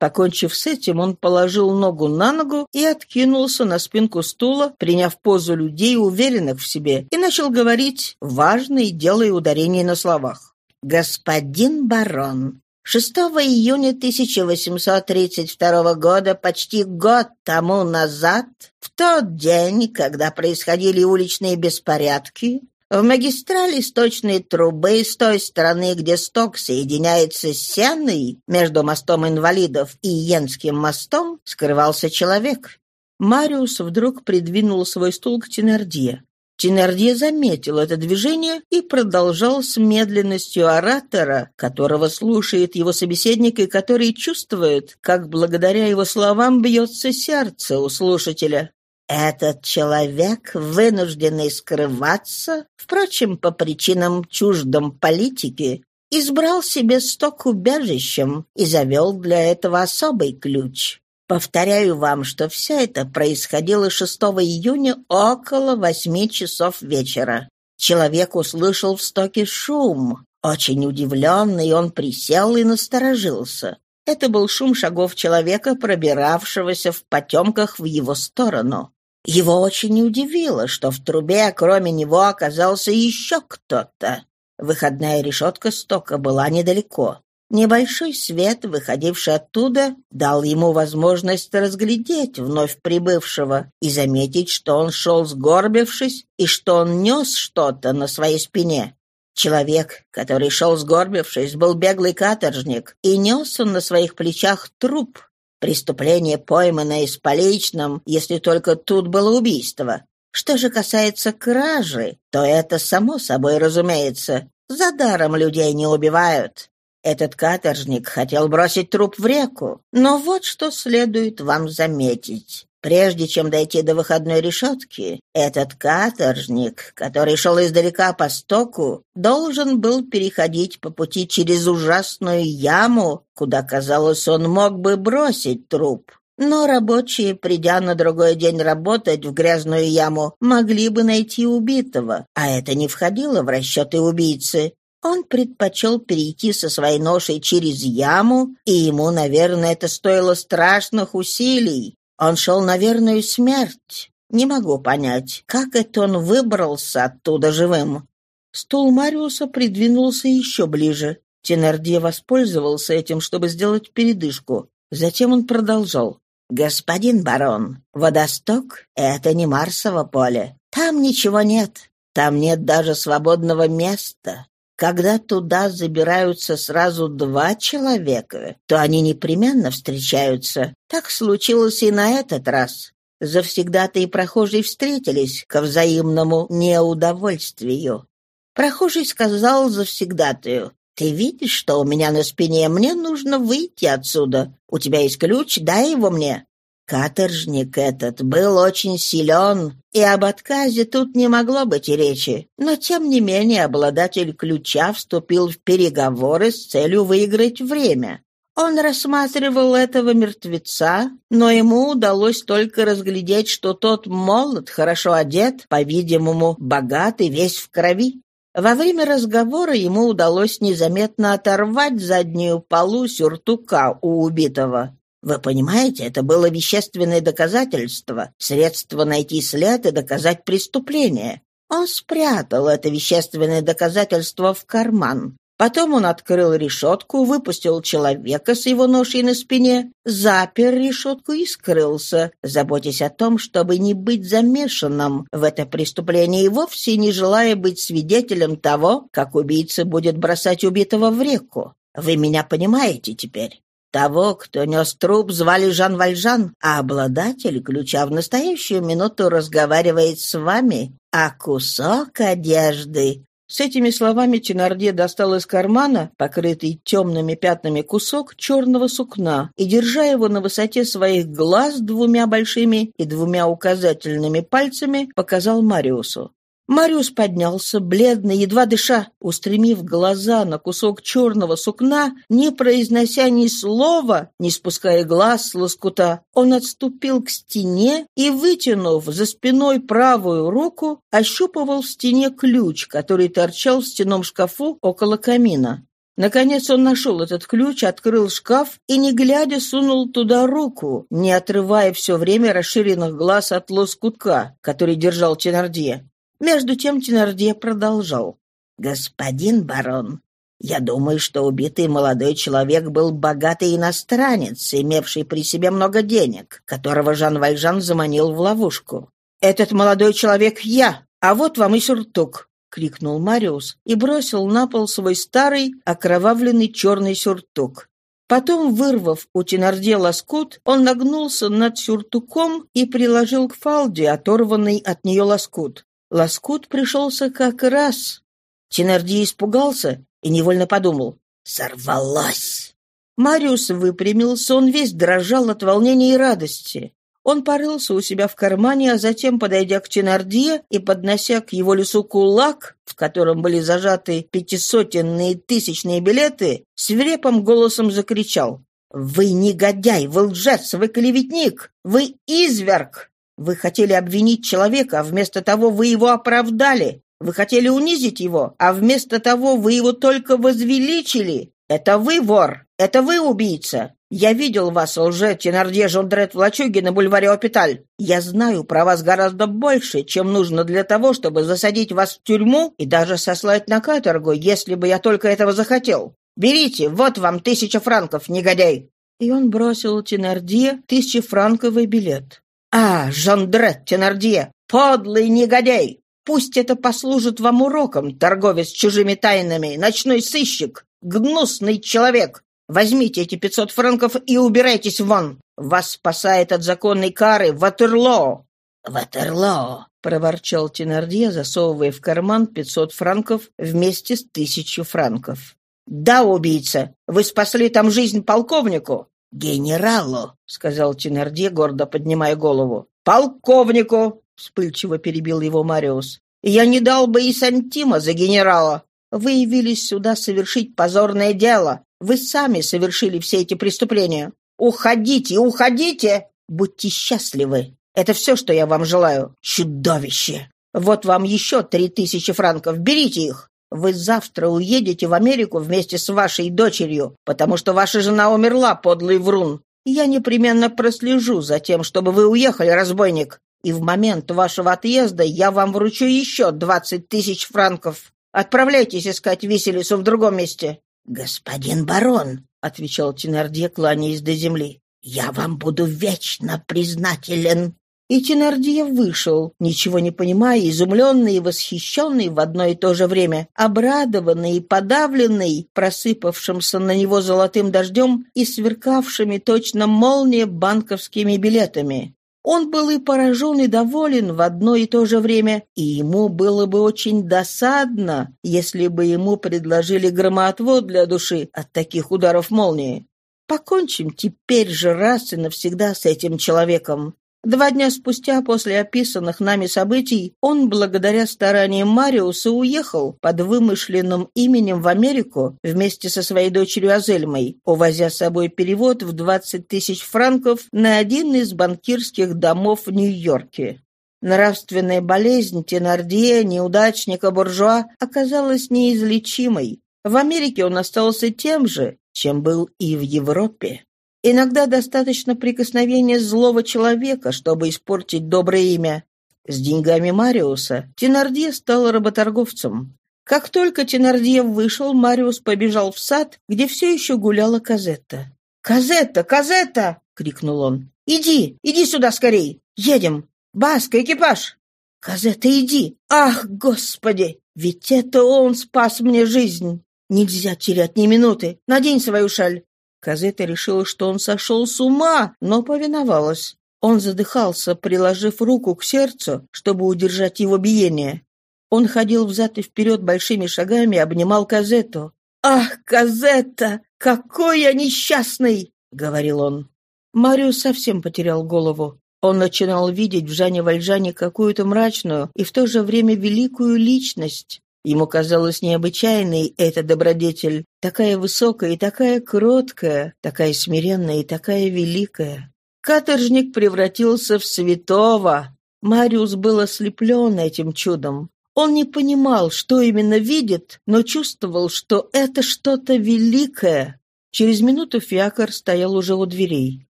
Покончив с этим, он положил ногу на ногу и откинулся на спинку стула, приняв позу людей, уверенных в себе, и начал говорить, важно и делая ударение на словах. «Господин барон, 6 июня 1832 года, почти год тому назад, в тот день, когда происходили уличные беспорядки, в магистрали сточной трубы с той стороны, где сток соединяется с Сенной, между мостом инвалидов и Йенским мостом, скрывался человек. Мариус вдруг придвинул свой стул к Тенардье. Тенардье заметил это движение и продолжал с медленностью оратора, которого слушает его собеседник и который чувствует, как благодаря его словам бьется сердце у слушателя. Этот человек, вынужденный скрываться, впрочем, по причинам чуждым политики, избрал себе сток убежищем и завел для этого особый ключ. Повторяю вам, что все это происходило 6 июня около восьми часов вечера. Человек услышал в стоке шум. Очень удивленный, он присел и насторожился. Это был шум шагов человека, пробиравшегося в потемках в его сторону. Его очень удивило, что в трубе, кроме него, оказался еще кто-то. Выходная решетка стока была недалеко. Небольшой свет, выходивший оттуда, дал ему возможность разглядеть вновь прибывшего и заметить, что он шел сгорбившись и что он нес что-то на своей спине. Человек, который шел сгорбившись, был беглый каторжник, и нес он на своих плечах труп. Преступление, пойманное с поличным, если только тут было убийство. Что же касается кражи, то это само собой разумеется. За даром людей не убивают. Этот каторжник хотел бросить труп в реку, но вот что следует вам заметить. Прежде чем дойти до выходной решетки, этот каторжник, который шел издалека по стоку, должен был переходить по пути через ужасную яму, куда, казалось, он мог бы бросить труп. Но рабочие, придя на другой день работать в грязную яму, могли бы найти убитого, а это не входило в расчеты убийцы. Он предпочел перейти со своей ношей через яму, и ему, наверное, это стоило страшных усилий. Он шел на верную смерть. Не могу понять, как это он выбрался оттуда живым. Стул Мариуса придвинулся еще ближе. Тенардье воспользовался этим, чтобы сделать передышку. Затем он продолжал. «Господин барон, водосток — это не Марсово поле. Там ничего нет. Там нет даже свободного места. Когда туда забираются сразу два человека, то они непременно встречаются. Так случилось и на этот раз. Завсегда-то и прохожие встретились ко взаимному неудовольствию. Прохожий сказал завсегдатаю, «Ты видишь, что у меня на спине? Мне нужно выйти отсюда. У тебя есть ключ? Дай его мне». Каторжник этот был очень силен, и об отказе тут не могло быть и речи. Но, тем не менее, обладатель ключа вступил в переговоры с целью выиграть время. Он рассматривал этого мертвеца, но ему удалось только разглядеть, что тот молод, хорошо одет, по-видимому, богат и весь в крови. Во время разговора ему удалось незаметно оторвать заднюю полу сюртука у убитого. Вы понимаете, это было вещественное доказательство, средство найти след и доказать преступление. Он спрятал это вещественное доказательство в карман. Потом он открыл решетку, выпустил человека с его ношей на спине, запер решетку и скрылся, заботясь о том, чтобы не быть замешанным в это преступление и вовсе не желая быть свидетелем того, как убийца будет бросать убитого в реку. Вы меня понимаете теперь? Того, кто нес труп, звали Жан Вальжан, а обладатель ключа в настоящую минуту разговаривает с вами. а кусок одежды с этими словами Тенардье достал из кармана, покрытый темными пятнами, кусок черного сукна и, держа его на высоте своих глаз двумя большими и двумя указательными пальцами, показал Мариусу. Мариус поднялся, бледный, едва дыша, устремив глаза на кусок черного сукна, не произнося ни слова, не спуская глаз с лоскута. Он отступил к стене и, вытянув за спиной правую руку, ощупывал в стене ключ, который торчал в стенном шкафу около камина. Наконец он нашел этот ключ, открыл шкаф и, не глядя, сунул туда руку, не отрывая все время расширенных глаз от лоскутка, который держал Тенардье. Между тем Тенардье продолжал. «Господин барон, я думаю, что убитый молодой человек был богатый иностранец, имевший при себе много денег, которого Жан Вальжан заманил в ловушку. «Этот молодой человек я, а вот вам и сюртук!» — крикнул Мариус и бросил на пол свой старый, окровавленный черный сюртук. Потом, вырвав у Тенардье лоскут, он нагнулся над сюртуком и приложил к фалде оторванный от нее лоскут. Лоскут пришелся как раз. Тенарди испугался и невольно подумал «Сорвалась!». Мариус выпрямился, он весь дрожал от волнения и радости. Он порылся у себя в кармане, а затем, подойдя к Тенардье и поднося к его лицу кулак, в котором были зажаты пятисотенные тысячные билеты, свирепым голосом закричал «Вы негодяй, вы лжец, вы клеветник, вы изверг! Вы хотели обвинить человека, а вместо того вы его оправдали. Вы хотели унизить его, а вместо того вы его только возвеличили. Это вы вор, это вы убийца. Я видел вас, лже Тенардье Жондрет в лачуге на бульваре Опиталь. Я знаю про вас гораздо больше, чем нужно для того, чтобы засадить вас в тюрьму и даже сослать на каторгу, если бы я только этого захотел. Берите, вот вам тысяча франков, негодяй!» И он бросил Тенардье тысячефранковый билет. «А, Жандре Тенардье, подлый негодяй! Пусть это послужит вам уроком, торговец чужими тайнами, ночной сыщик, гнусный человек! Возьмите эти пятьсот франков и убирайтесь вон! Вас спасает от законной кары Ватерлоо!» «Ватерлоо!» — проворчал Тенардье, засовывая в карман пятьсот франков вместе с тысячу франков. «Да, убийца, вы спасли там жизнь полковнику, «Генералу», — сказал Тенардье, гордо поднимая голову. «Полковнику!» — вспыльчиво перебил его Мариус. «Я не дал бы и сантима за генерала. Вы явились сюда совершить позорное дело. Вы сами совершили все эти преступления. Уходите, уходите! Будьте счастливы. Это все, что я вам желаю. Чудовище! Вот вам еще три тысячи франков. Берите их. Вы завтра уедете в Америку вместе с вашей дочерью, потому что ваша жена умерла, подлый врун. Я непременно прослежу за тем, чтобы вы уехали, разбойник. И в момент вашего отъезда я вам вручу еще двадцать тысяч франков. Отправляйтесь искать виселицу в другом месте». «Господин барон», — отвечал Тенардье, кланяясь до земли, — «я вам буду вечно признателен». И Тенардье вышел, ничего не понимая, изумленный и восхищенный в одно и то же время, обрадованный и подавленный, просыпавшимся на него золотым дождем и сверкавшими точно молния банковскими билетами. Он был и поражен, и доволен в одно и то же время, и ему было бы очень досадно, если бы ему предложили громоотвод для души от таких ударов молнии. Покончим теперь же раз и навсегда с этим человеком. Два дня спустя после описанных нами событий он, благодаря стараниям Мариуса, уехал под вымышленным именем в Америку вместе со своей дочерью Азельмой, увозя с собой перевод в 20 тысяч франков на один из банкирских домов в Нью-Йорке. Нравственная болезнь Тенардье, неудачника-буржуа, оказалась неизлечимой. В Америке он остался тем же, чем был и в Европе. Иногда достаточно прикосновения злого человека, чтобы испортить доброе имя. С деньгами Мариуса Тенардье стал работорговцем. Как только Тенардье вышел, Мариус побежал в сад, где все еще гуляла Казетта. «Казетта! Казетта!» — крикнул он. «Иди! Иди сюда скорей! Едем! Баска, экипаж!» «Казетта, иди! Ах, господи! Ведь это он спас мне жизнь! Нельзя терять ни минуты! Надень свою шаль! Казета решила, что он сошел с ума, но повиновалась. Он задыхался, приложив руку к сердцу, чтобы удержать его биение. Он ходил взад и вперед большими шагами обнимал Казетту. «Ах, Казетта, какой я несчастный!» — говорил он. Мариус совсем потерял голову. Он начинал видеть в Жане Вальжане какую-то мрачную и в то же время великую личность. Ему казалось необычайной эта добродетель, такая высокая и такая кроткая, такая смиренная и такая великая. Каторжник превратился в святого. Мариус был ослеплен этим чудом. Он не понимал, что именно видит, но чувствовал, что это что-то великое. Через минуту фиакр стоял уже у дверей.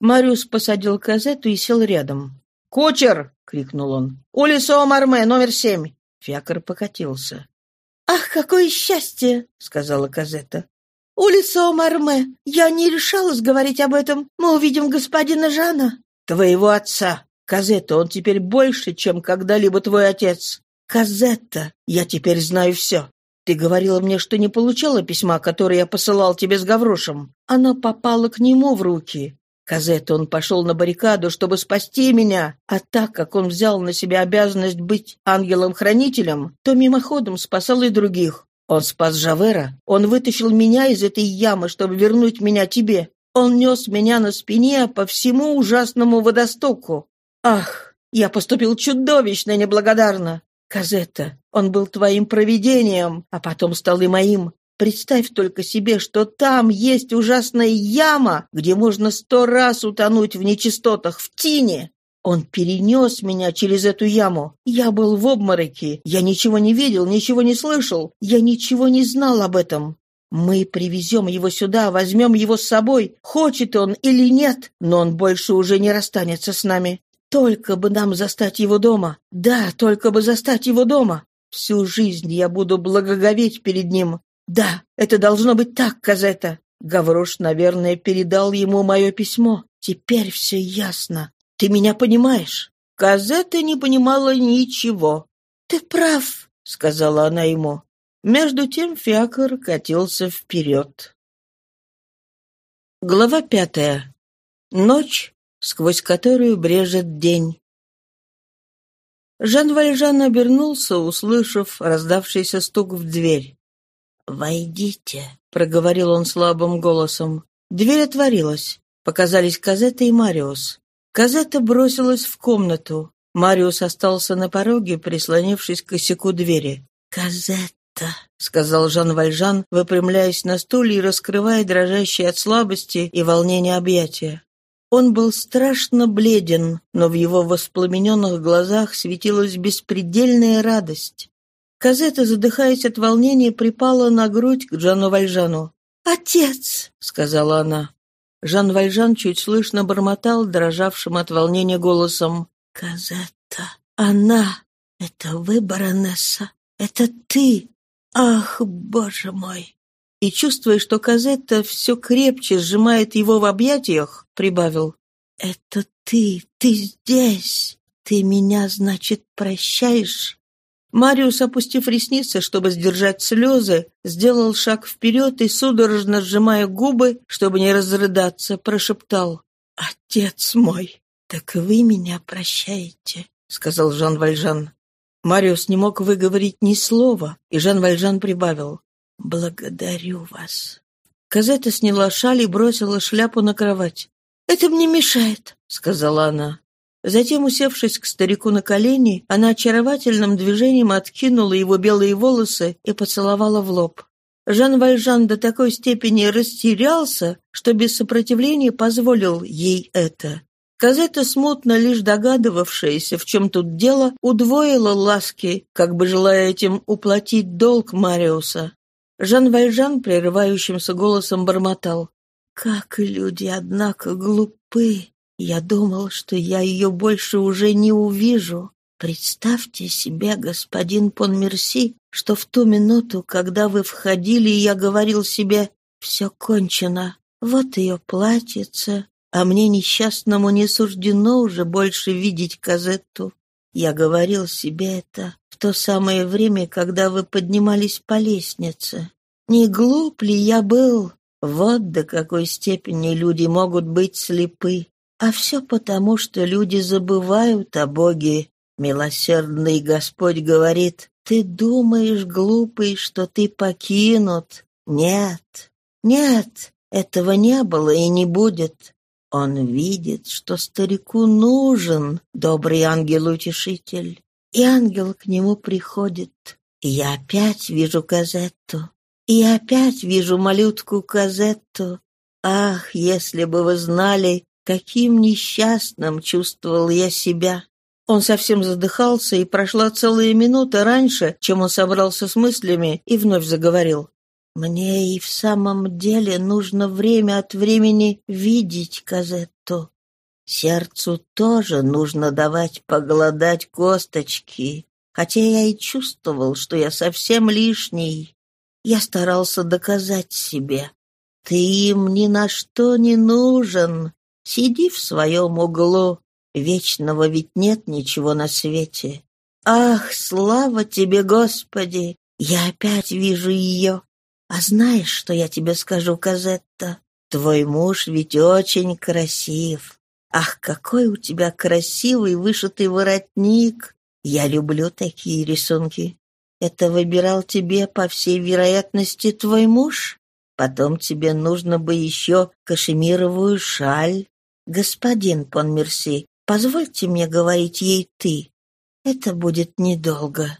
Мариус посадил казету и сел рядом. «Кучер!» — крикнул он. «Улисо Марме, номер семь!» Фиакр покатился. «Ах, какое счастье!» — сказала Казета. «Улица Марме, я не решалась говорить об этом. Мы увидим господина Жана». «Твоего отца. Казета, он теперь больше, чем когда-либо твой отец. Казетта, я теперь знаю все. Ты говорила мне, что не получала письма, которое я посылал тебе с Гаврошем. Оно попало к нему в руки. Казетта, он пошел на баррикаду, чтобы спасти меня, а так как он взял на себя обязанность быть ангелом-хранителем, то мимоходом спасал и других. Он спас Жавера, он вытащил меня из этой ямы, чтобы вернуть меня тебе. Он нес меня на спине по всему ужасному водостоку. Ах, я поступил чудовищно неблагодарно. Казетта, он был твоим провидением, а потом стал и моим. Представь только себе, что там есть ужасная яма, где можно сто раз утонуть в нечистотах, в тине. Он перенес меня через эту яму. Я был в обмороке. Я ничего не видел, ничего не слышал. Я ничего не знал об этом. Мы привезем его сюда, возьмем его с собой, хочет он или нет, но он больше уже не расстанется с нами. Только бы нам застать его дома. Да, только бы застать его дома. Всю жизнь я буду благоговеть перед ним. Да, это должно быть так, Казета. Гаврош, наверное, передал ему мое письмо. Теперь все ясно. Ты меня понимаешь?» Казета не понимала ничего. «Ты прав», — сказала она ему. Между тем фиакр катился вперед. Глава пятая. Ночь, сквозь которую брежет день. Жан Вальжан обернулся, услышав раздавшийся стук в дверь. «Войдите», — проговорил он слабым голосом. Дверь отворилась. Показались Казета и Мариус. Казета бросилась в комнату. Мариус остался на пороге, прислонившись к косяку двери. «Казетта», — сказал Жан Вальжан, выпрямляясь на стуле и раскрывая дрожащие от слабости и волнения объятия. Он был страшно бледен, но в его воспламененных глазах светилась беспредельная радость. Казета, задыхаясь от волнения, припала на грудь к Джану Вальжану. «Отец!» — сказала она. Жан Вальжан чуть слышно бормотал, дрожавшим от волнения голосом. «Казетта, она! Это вы, баронесса! Это ты! Ах, боже мой!» И, чувствуя, что Казетта все крепче сжимает его в объятиях, прибавил. «Это ты! Ты здесь! Ты меня, значит, прощаешь?» Мариус, опустив ресницы, чтобы сдержать слезы, сделал шаг вперед и, судорожно сжимая губы, чтобы не разрыдаться, прошептал «Отец мой!» «Так вы меня прощаете», — сказал Жан Вальжан. Мариус не мог выговорить ни слова, и Жан Вальжан прибавил «Благодарю вас». Казета сняла шаль и бросила шляпу на кровать. «Это мне мешает», — сказала она. Затем, усевшись к старику на колени, она очаровательным движением откинула его белые волосы и поцеловала в лоб. Жан Вальжан до такой степени растерялся, что без сопротивления позволил ей это. Казета, смутно лишь догадывавшаяся, в чем тут дело, удвоила ласки, как бы желая этим уплатить долг Мариуса. Жан Вальжан прерывающимся голосом бормотал. «Как люди, однако, глупы! Я думал, что я ее больше уже не увижу. Представьте себе, господин Понмерси, что в ту минуту, когда вы входили, я говорил себе «все кончено». Вот ее платьице, а мне несчастному не суждено уже больше видеть Казетту. Я говорил себе это в то самое время, когда вы поднимались по лестнице. Не глуп ли я был? Вот до какой степени люди могут быть слепы. А все потому, что люди забывают о Боге. Милосердный Господь говорит, ты думаешь, глупый, что ты покинут. Нет, нет, этого не было и не будет. Он видит, что старику нужен добрый ангел-утешитель, и ангел к нему приходит. И я опять вижу Казетту, и опять вижу малютку Казетту. Ах, если бы вы знали, каким несчастным чувствовал я себя. Он совсем задыхался, и прошла целая минута раньше, чем он собрался с мыслями и вновь заговорил. Мне и в самом деле нужно время от времени видеть Казетту. Сердцу тоже нужно давать поголодать косточки, хотя я и чувствовал, что я совсем лишний. Я старался доказать себе. Ты им ни на что не нужен. Сиди в своем углу. Вечного ведь нет ничего на свете. Ах, слава тебе, Господи! Я опять вижу ее. А знаешь, что я тебе скажу, Казетта? Твой муж ведь очень красив. Ах, какой у тебя красивый вышитый воротник! Я люблю такие рисунки. Это выбирал тебе, по всей вероятности, твой муж? Потом тебе нужно бы еще кашемировую шаль. Господин Понмерси, позвольте мне говорить ей «ты». Это будет недолго.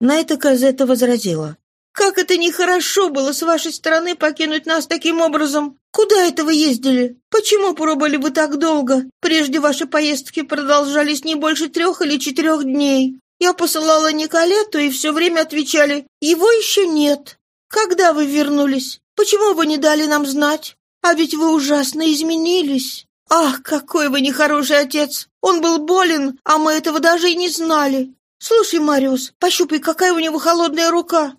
На это Казетта возразила. Как это нехорошо было с вашей стороны покинуть нас таким образом! Куда это вы ездили? Почему пробыли вы так долго? Прежде ваши поездки продолжались не больше трех или четырех дней. Я посылала Николету, и все время отвечали, его еще нет. Когда вы вернулись? Почему вы не дали нам знать? А ведь вы ужасно изменились. Ах, какой вы нехороший отец! Он был болен, а мы этого даже и не знали. Слушай, Мариус, пощупай, какая у него холодная рука.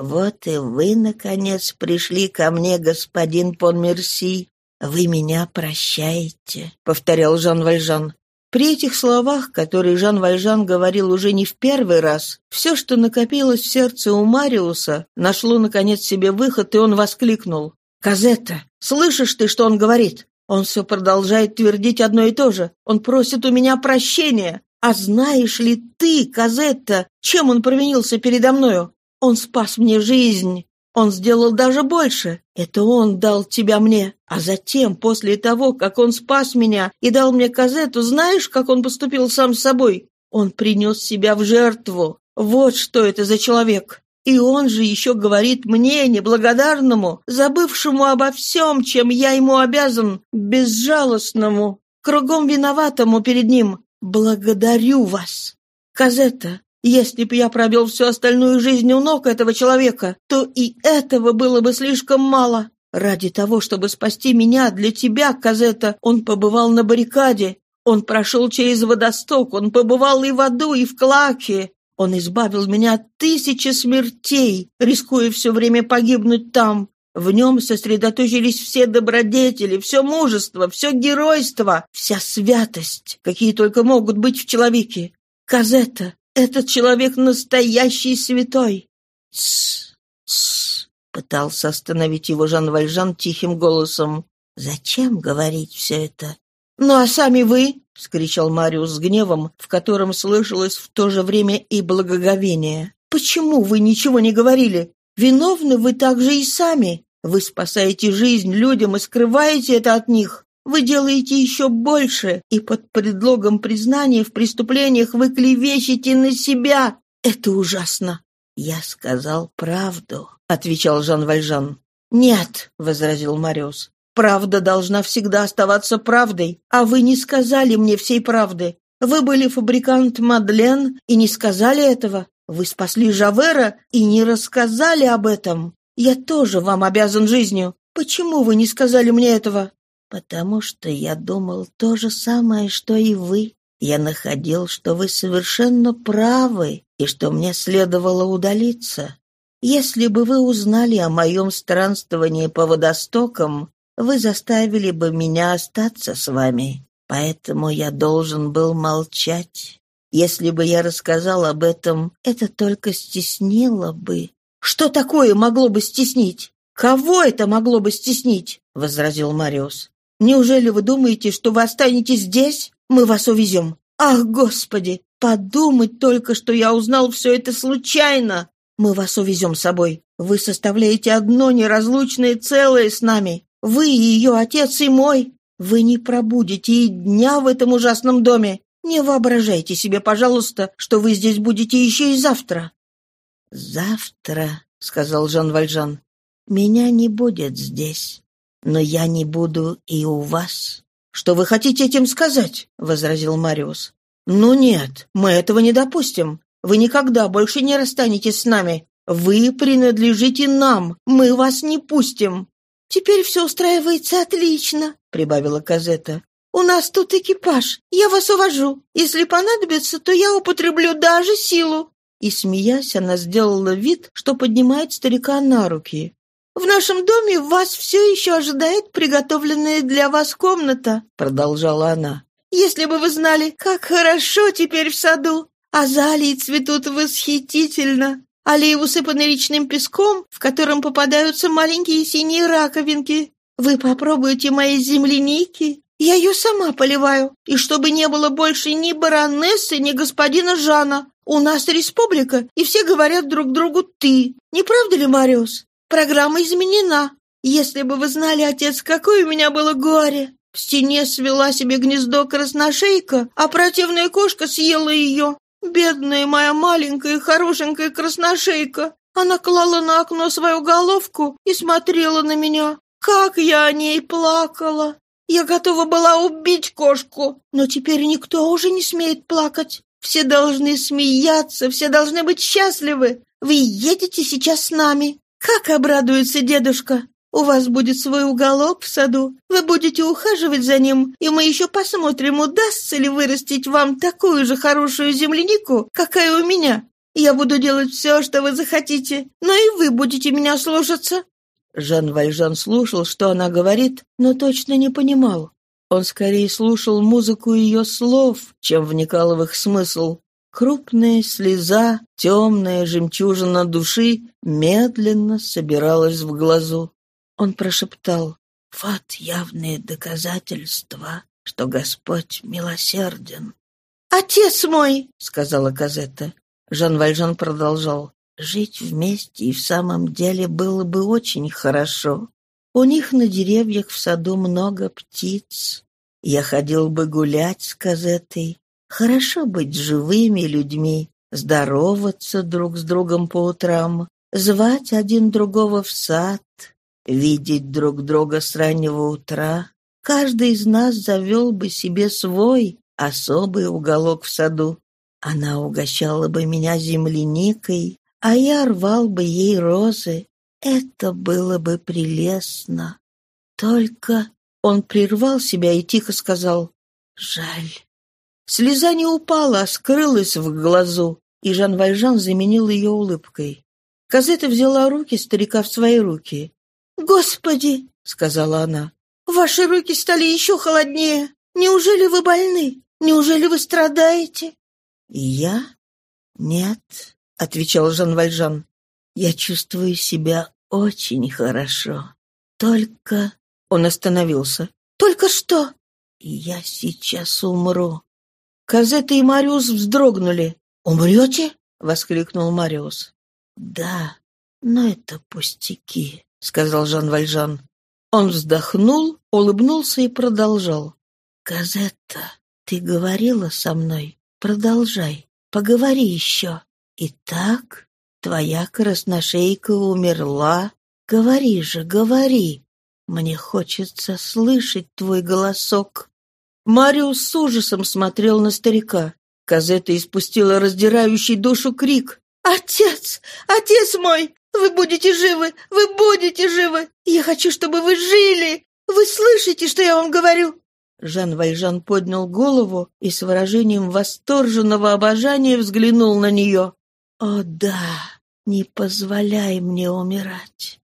«Вот и вы, наконец, пришли ко мне, господин Понмерси. Вы меня прощаете», — повторял Жан Вальжан. При этих словах, которые Жан Вальжан говорил уже не в первый раз, все, что накопилось в сердце у Мариуса, нашло, наконец, себе выход, и он воскликнул. «Казетта, слышишь ты, что он говорит? Он все продолжает твердить одно и то же. Он просит у меня прощения. А знаешь ли ты, Казетта, чем он провинился передо мною? Он спас мне жизнь. Он сделал даже больше. Это он дал тебя мне. А затем, после того, как он спас меня и дал мне казету, знаешь, как он поступил сам с собой? Он принес себя в жертву. Вот что это за человек. И он же еще говорит мне, неблагодарному, забывшему обо всем, чем я ему обязан, безжалостному, кругом виноватому перед ним. Благодарю вас. Казета, если бы я провел всю остальную жизнь у ног этого человека, то и этого было бы слишком мало. Ради того, чтобы спасти меня, для тебя, Казета, он побывал на баррикаде. Он прошел через водосток, он побывал и в аду, и в клаке. Он избавил меня от тысячи смертей, рискуя все время погибнуть там. В нем сосредоточились все добродетели, все мужество, все геройство, вся святость, какие только могут быть в человеке. Казета, этот человек настоящий святой. Тс, тс, пытался остановить его Жан Вальжан тихим голосом. Зачем говорить все это? Ну а сами вы, вскричал Мариус с гневом, в котором слышалось в то же время и благоговение. Почему вы ничего не говорили? Виновны вы также и сами. Вы спасаете жизнь людям и скрываете это от них. Вы делаете еще больше, и под предлогом признания в преступлениях вы клевещете на себя. Это ужасно. Я сказал правду, отвечал Жан Вальжан. Нет, возразил Мариус. Правда должна всегда оставаться правдой, а вы не сказали мне всей правды. Вы были фабрикант Мадлен и не сказали этого. Вы спасли Жавера и не рассказали об этом. Я тоже вам обязан жизнью. Почему вы не сказали мне этого? «Потому что я думал то же самое, что и вы. Я находил, что вы совершенно правы и что мне следовало удалиться. Если бы вы узнали о моем странствовании по водостокам, вы заставили бы меня остаться с вами. Поэтому я должен был молчать. Если бы я рассказал об этом, это только стеснило бы. Что такое могло бы стеснить? Кого это могло бы стеснить? возразил Мариус. Неужели вы думаете, что вы останетесь здесь? Мы вас увезем. Ах, Господи! Подумать только, что я узнал все это случайно. Мы вас увезем с собой. Вы составляете одно неразлучное целое с нами. Вы и ее отец, и мой. Вы не пробудете и дня в этом ужасном доме. Не воображайте себе, пожалуйста, что вы здесь будете еще и завтра». «Завтра», — сказал Жан Вальжан, — «меня не будет здесь, но я не буду и у вас». «Что вы хотите этим сказать?» — возразил Мариус. «Ну нет, мы этого не допустим. Вы никогда больше не расстанетесь с нами. Вы принадлежите нам, мы вас не пустим». «Теперь все устраивается отлично», — прибавила Казета. «У нас тут экипаж. Я вас увожу. Если понадобится, то я употреблю даже силу». И, смеясь, она сделала вид, что поднимает старика на руки. «В нашем доме вас все еще ожидает приготовленная для вас комната», — продолжала она. «Если бы вы знали, как хорошо теперь в саду. Азалии цветут восхитительно. Аллеи усыпаны речным песком, в котором попадаются маленькие синие раковинки. Вы попробуйте мои земляники. Я ее сама поливаю. И чтобы не было больше ни баронессы, ни господина Жана. У нас республика, и все говорят друг другу «ты». Не правда ли, Мариус? Программа изменена. Если бы вы знали, отец, какое у меня было горе. В стене свела себе гнездо красношейка, а противная кошка съела ее. Бедная моя маленькая хорошенькая красношейка. Она клала на окно свою головку и смотрела на меня. Как я о ней плакала! Я готова была убить кошку, но теперь никто уже не смеет плакать. Все должны смеяться, все должны быть счастливы. Вы едете сейчас с нами. Как обрадуется дедушка! У вас будет свой уголок в саду, вы будете ухаживать за ним, и мы еще посмотрим, удастся ли вырастить вам такую же хорошую землянику, какая у меня. Я буду делать все, что вы захотите, но и вы будете меня слушаться». Жан Вальжан слушал, что она говорит, но точно не понимал. Он скорее слушал музыку ее слов, чем вникал в их смысл. Крупная слеза, темная жемчужина души медленно собиралась в глазу. Он прошептал, «Вот явные доказательства, что Господь милосерден». «Отец мой!» — сказала Казетта. Жан Вальжан продолжал, «Жить вместе и в самом деле было бы очень хорошо. У них на деревьях в саду много птиц. Я ходил бы гулять с Казеттой. Хорошо быть живыми людьми, здороваться друг с другом по утрам, звать один другого в сад, видеть друг друга с раннего утра. Каждый из нас завел бы себе свой особый уголок в саду. Она угощала бы меня земляникой, а я рвал бы ей розы. Это было бы прелестно. Только он прервал себя и тихо сказал «Жаль». Слеза не упала, а скрылась в глазу, и Жан Вальжан заменил ее улыбкой. Казета взяла руки старика в свои руки. «Господи!» — сказала она. «Ваши руки стали еще холоднее. Неужели вы больны? Неужели вы страдаете?» «Я? Нет», — отвечал Жан Вальжан. «Я чувствую себя очень хорошо. Только...» Он остановился. «Только что?» «Я сейчас умру». Казета и Мариус вздрогнули. «Умрете?» — воскликнул Мариус. «Да, но это пустяки. — сказал Жан Вальжан. Он вздохнул, улыбнулся и продолжал. «Казетта, ты говорила со мной? Продолжай, поговори еще. Итак, твоя красношейка умерла. Говори же, говори. Мне хочется слышать твой голосок». Мариус с ужасом смотрел на старика. Казетта испустила раздирающий душу крик. «Отец! Отец мой! Вы будете живы! Вы будете живы! Я хочу, чтобы вы жили! Вы слышите, что я вам говорю?» Жан Вальжан поднял голову и с выражением восторженного обожания взглянул на нее. «О да, не позволяй мне умирать.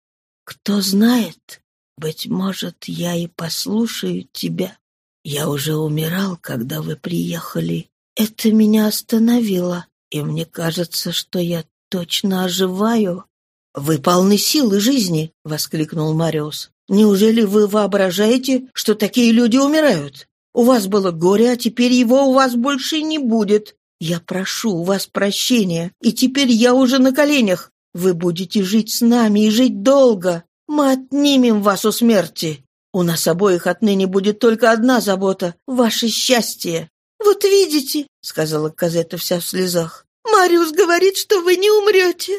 Кто знает, быть может, я и послушаю тебя. Я уже умирал, когда вы приехали. Это меня остановило, и мне кажется, что я точно оживаю. «Вы полны сил и жизни!» — воскликнул Мариус. Неужели вы воображаете, что такие люди умирают? У вас было горе, а теперь его у вас больше не будет. Я прошу у вас прощения, и теперь я уже на коленях. Вы будете жить с нами и жить долго. Мы отнимем вас у смерти. У нас обоих отныне будет только одна забота — ваше счастье. «Вот видите», — сказала Казета вся в слезах, — «Мариус говорит, что вы не умрете».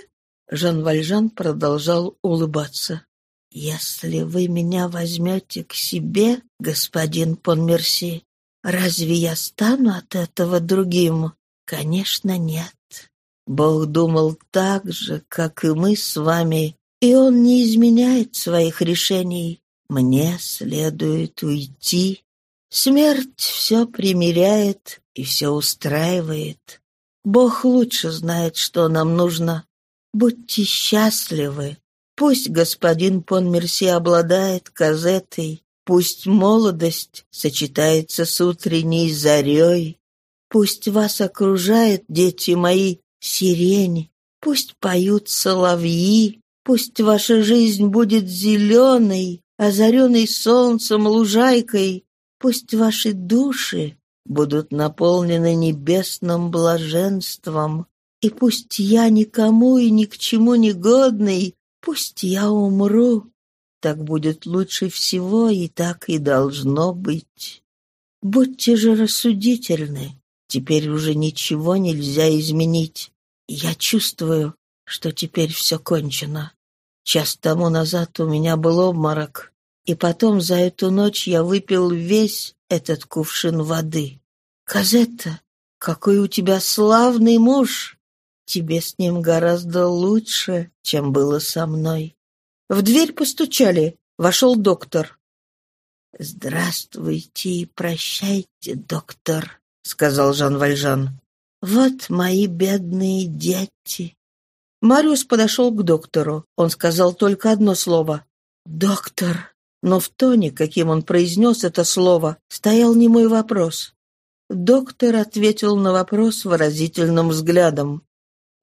Жан Вальжан продолжал улыбаться. «Если вы меня возьмете к себе, господин Понмерси, разве я стану от этого другим? Конечно, нет. Бог думал так же, как и мы с вами, и Он не изменяет своих решений. Мне следует уйти. Смерть все примиряет и все устраивает. Бог лучше знает, что нам нужно. Будьте счастливы. Пусть господин Понмерси обладает казетой, пусть молодость сочетается с утренней зарей, пусть вас окружает, дети мои, сирень, пусть поют соловьи, пусть ваша жизнь будет зеленой, озаренной солнцем лужайкой, пусть ваши души будут наполнены небесным блаженством, и пусть я никому и ни к чему не годный, пусть я умру. Так будет лучше всего, и так и должно быть. Будьте же рассудительны. Теперь уже ничего нельзя изменить. Я чувствую, что теперь все кончено. Час тому назад у меня был обморок, и потом за эту ночь я выпил весь этот кувшин воды. Казетта, какой у тебя славный муж! Тебе с ним гораздо лучше, чем было со мной. В дверь постучали. Вошел доктор. «Здравствуйте и прощайте, доктор», — сказал Жан Вальжан. «Вот мои бедные дети». Мариус подошел к доктору. Он сказал только одно слово. «Доктор» но в тоне, каким он произнес это слово, стоял немой вопрос. Доктор ответил на вопрос выразительным взглядом.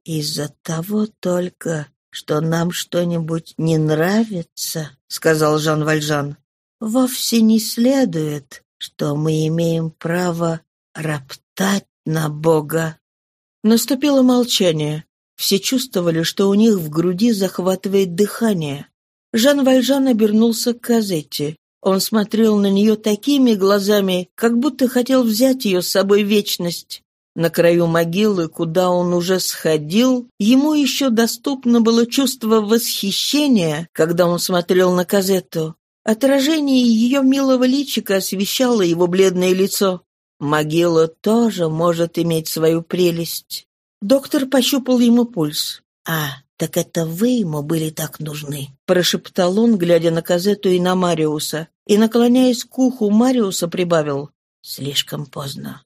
«Из-за того только, что нам что-нибудь не нравится, — сказал Жан Вальжан, — вовсе не следует, что мы имеем право роптать на Бога». Наступило молчание. Все чувствовали, что у них в груди захватывает дыхание. Жан Вальжан обернулся к Казетте. Он смотрел на нее такими глазами, как будто хотел взять ее с собой в вечность. На краю могилы, куда он уже сходил, ему еще доступно было чувство восхищения, когда он смотрел на Казетту. Отражение ее милого личика освещало его бледное лицо. Могила тоже может иметь свою прелесть. Доктор пощупал ему пульс. «А, «Так это вы ему были так нужны», — прошептал он, глядя на Казету и на Мариуса, и, наклоняясь к уху Мариуса, прибавил «Слишком поздно».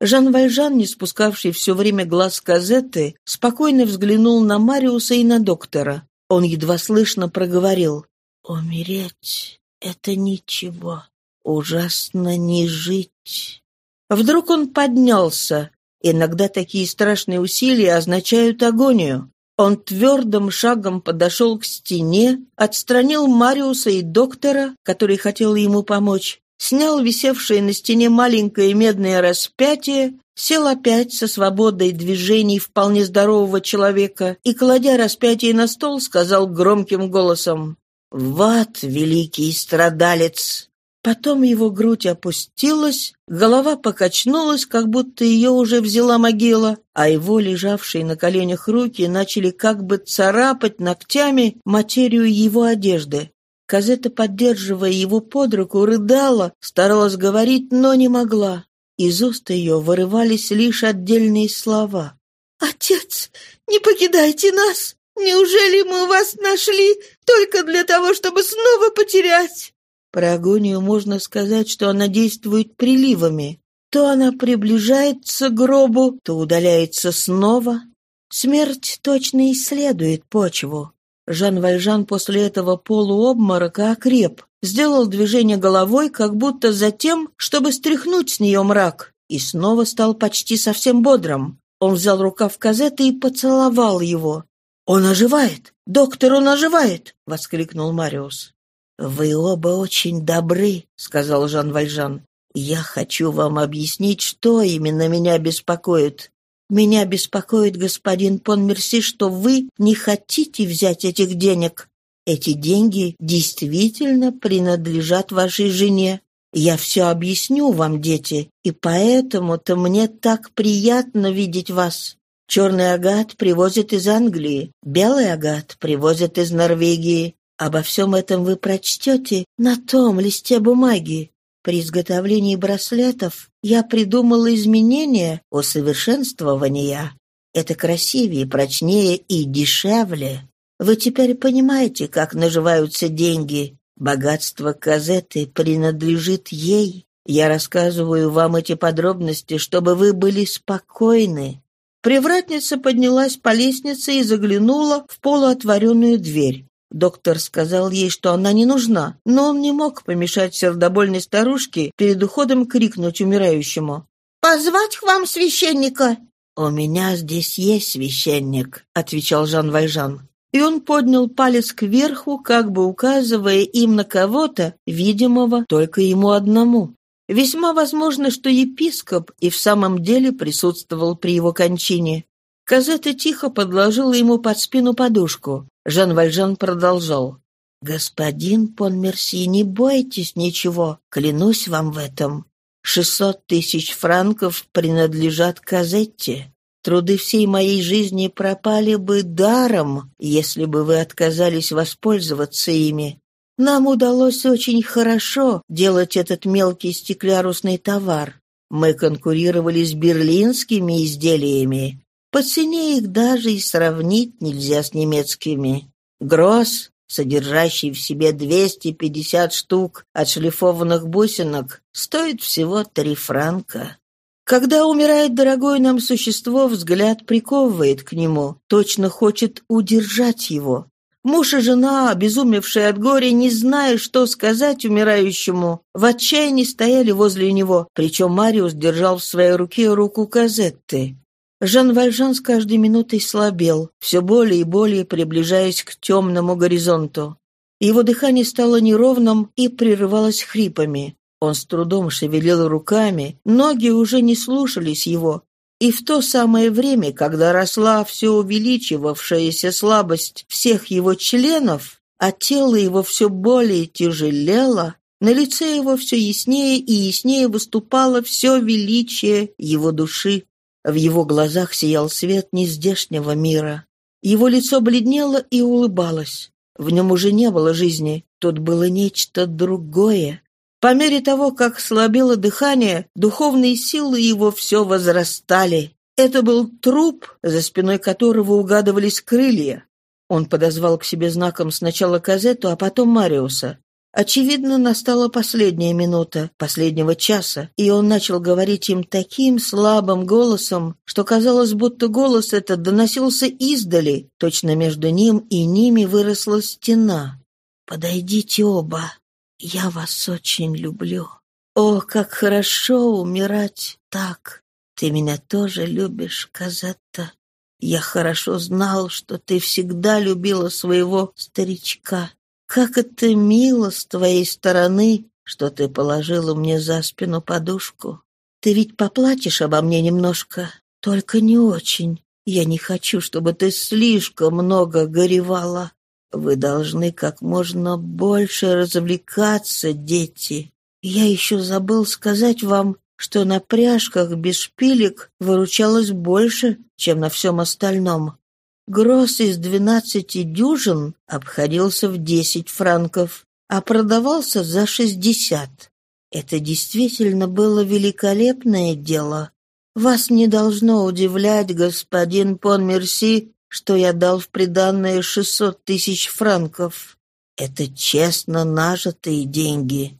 Жан Вальжан, не спускавший все время глаз Казеты, спокойно взглянул на Мариуса и на доктора. Он едва слышно проговорил «Умереть — это ничего, ужасно не жить». Вдруг он поднялся. Иногда такие страшные усилия означают агонию. Он твердым шагом подошел к стене, отстранил Мариуса и доктора, который хотел ему помочь, снял висевшее на стене маленькое медное распятие, сел опять со свободой движений вполне здорового человека и, кладя распятие на стол, сказал громким голосом «Вот великий страдалец! Потом его грудь опустилась, голова покачнулась, как будто ее уже взяла могила, а его лежавшие на коленях руки начали как бы царапать ногтями материю его одежды. Казета, поддерживая его под руку, рыдала, старалась говорить, но не могла. Из уст ее вырывались лишь отдельные слова. «Отец, не покидайте нас! Неужели мы вас нашли только для того, чтобы снова потерять?» Про агонию можно сказать, что она действует приливами. То она приближается к гробу, то удаляется снова. Смерть точно исследует почву. Жан Вальжан после этого полуобморока окреп, сделал движение головой, как будто за тем, чтобы стряхнуть с нее мрак, и снова стал почти совсем бодрым. Он взял рукав Казеты и поцеловал его. «Он оживает! Доктор, он оживает!» — воскликнул Мариус. «Вы оба очень добры», — сказал Жан Вальжан. «Я хочу вам объяснить, что именно меня беспокоит. Меня беспокоит, господин Понмерси, что вы не хотите взять этих денег. Эти деньги действительно принадлежат вашей жене. Я все объясню вам, дети, и поэтому-то мне так приятно видеть вас. Черный агат привозят из Англии, белый агат привозят из Норвегии. Обо всем этом вы прочтете на том листе бумаги. При изготовлении браслетов я придумала изменения, усовершенствования. Это красивее, прочнее и дешевле. Вы теперь понимаете, как наживаются деньги. Богатство Казеты принадлежит ей. Я рассказываю вам эти подробности, чтобы вы были спокойны. Привратница поднялась по лестнице и заглянула в полуотворенную дверь. Доктор сказал ей, что она не нужна, но он не мог помешать сердобольной старушке перед уходом крикнуть умирающему. «Позвать к вам священника!» «У меня здесь есть священник», — отвечал Жан Вальжан. И он поднял палец кверху, как бы указывая им на кого-то, видимого только ему одному. Весьма возможно, что епископ и в самом деле присутствовал при его кончине. Казета тихо подложила ему под спину подушку. Жан Вальжан продолжал. «Господин Понмерси, не бойтесь ничего, клянусь вам в этом. Шестьсот тысяч франков принадлежат Казетте. Труды всей моей жизни пропали бы даром, если бы вы отказались воспользоваться ими. Нам удалось очень хорошо делать этот мелкий стеклярусный товар. Мы конкурировали с берлинскими изделиями, по цене их даже и сравнить нельзя с немецкими. Гросс, содержащий в себе 250 штук отшлифованных бусинок, стоит всего 3 франка. Когда умирает дорогое нам существо, взгляд приковывает к нему, точно хочет удержать его. Муж и жена, обезумевшие от горя, не зная, что сказать умирающему, в отчаянии стояли возле него, причем Мариус держал в своей руке руку Казетты. Жан Вальжан с каждой минутой слабел, все более и более приближаясь к темному горизонту. Его дыхание стало неровным и прерывалось хрипами. Он с трудом шевелил руками, ноги уже не слушались его. И в то самое время, когда росла все увеличивавшаяся слабость всех его членов, а тело его все более тяжелело, на лице его все яснее и яснее выступало все величие его души. В его глазах сиял свет нездешнего мира. Его лицо бледнело и улыбалось. В нем уже не было жизни, тут было нечто другое. По мере того, как слабело дыхание, духовные силы его все возрастали. Это был труп, за спиной которого угадывались крылья. Он подозвал к себе знаком сначала Казету, а потом Мариуса. Очевидно, настала последняя минута последнего часа, и он начал говорить им таким слабым голосом, что казалось, будто голос этот доносился издали, точно между ним и ними выросла стена. «Подойдите оба, я вас очень люблю. О, как хорошо умирать так! Ты меня тоже любишь, Казетта. Я хорошо знал, что ты всегда любила своего старичка. Как это мило с твоей стороны, что ты положила мне за спину подушку. Ты ведь поплачешь обо мне немножко, только не очень. Я не хочу, чтобы ты слишком много горевала. Вы должны как можно больше развлекаться, дети. Я еще забыл сказать вам, что на пряжках без шпилек выручалось больше, чем на всем остальном. Гроз из двенадцати дюжин обходился в десять франков, а продавался за шестьдесят. Это действительно было великолепное дело. Вас не должно удивлять, господин Понмерси, что я дал в приданное шестьсот тысяч франков. Это честно нажитые деньги.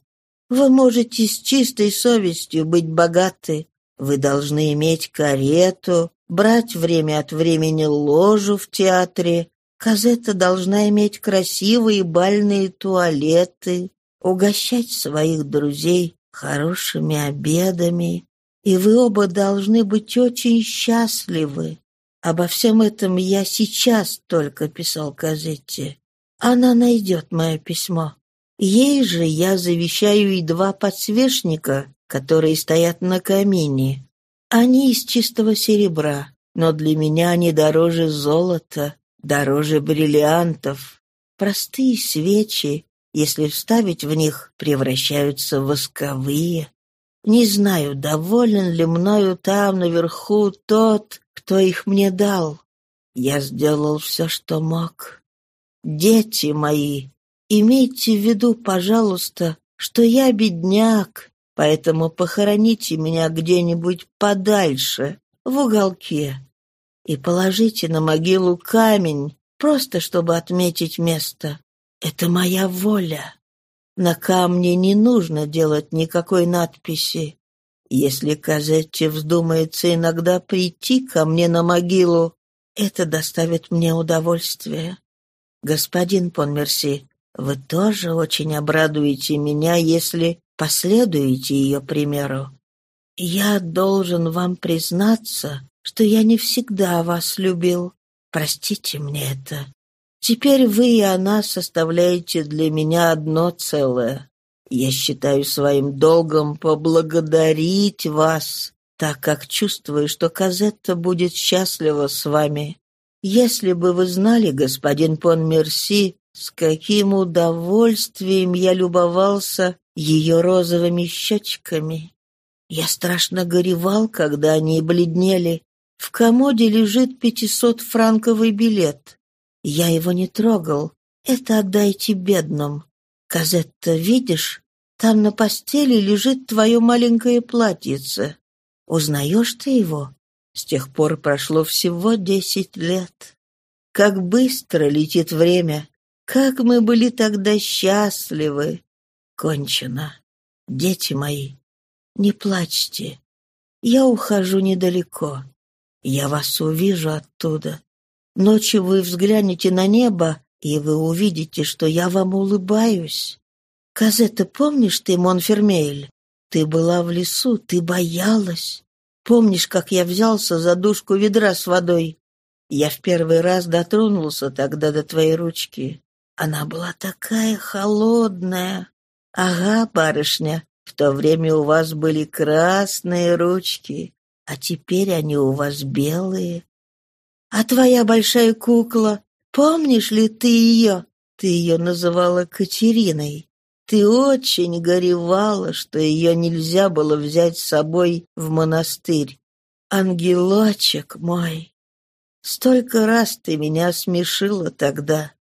Вы можете с чистой совестью быть богаты. Вы должны иметь карету, брать время от времени ложу в театре. Казета должна иметь красивые бальные туалеты, угощать своих друзей хорошими обедами. И вы оба должны быть очень счастливы. Обо всем этом я сейчас только писал Казетте. Она найдет мое письмо. Ей же я завещаю и два подсвечника, которые стоят на камине. Они из чистого серебра, но для меня они дороже золота, дороже бриллиантов. Простые свечи, если вставить в них, превращаются в восковые. Не знаю, доволен ли мною там наверху тот, кто их мне дал. Я сделал все, что мог. Дети мои, имейте в виду, пожалуйста, что я бедняк, поэтому похороните меня где-нибудь подальше, в уголке, и положите на могилу камень, просто чтобы отметить место. Это моя воля. На камне не нужно делать никакой надписи. Если Казетти вздумается иногда прийти ко мне на могилу, это доставит мне удовольствие. Господин Понмерси, вы тоже очень обрадуете меня, если последуете ее примеру. Я должен вам признаться, что я не всегда вас любил. Простите мне это. Теперь вы и она составляете для меня одно целое. Я считаю своим долгом поблагодарить вас, так как чувствую, что Казетта будет счастлива с вами. Если бы вы знали, господин Пон Мерси, с каким удовольствием я любовался ее розовыми щечками. Я страшно горевал, когда они бледнели. В комоде лежит пятисотфранковый билет. Я его не трогал. Это отдайте бедным. Казетта, видишь, там на постели лежит твое маленькое платьице. Узнаешь ты его? С тех пор прошло всего десять лет. Как быстро летит время! Как мы были тогда счастливы! Кончено. Дети мои, не плачьте. Я ухожу недалеко. Я вас увижу оттуда. Ночью вы взглянете на небо, и вы увидите, что я вам улыбаюсь. Казета, помнишь ты, Монфермейль? Ты была в лесу, ты боялась. Помнишь, как я взялся за дужку ведра с водой? Я в первый раз дотронулся тогда до твоей ручки. Она была такая холодная. Ага, барышня, в то время у вас были красные ручки, а теперь они у вас белые. А твоя большая кукла, помнишь ли ты ее? Ты ее называла Катериной. Ты очень горевала, что ее нельзя было взять с собой в монастырь. Ангелочек мой, столько раз ты меня смешила тогда.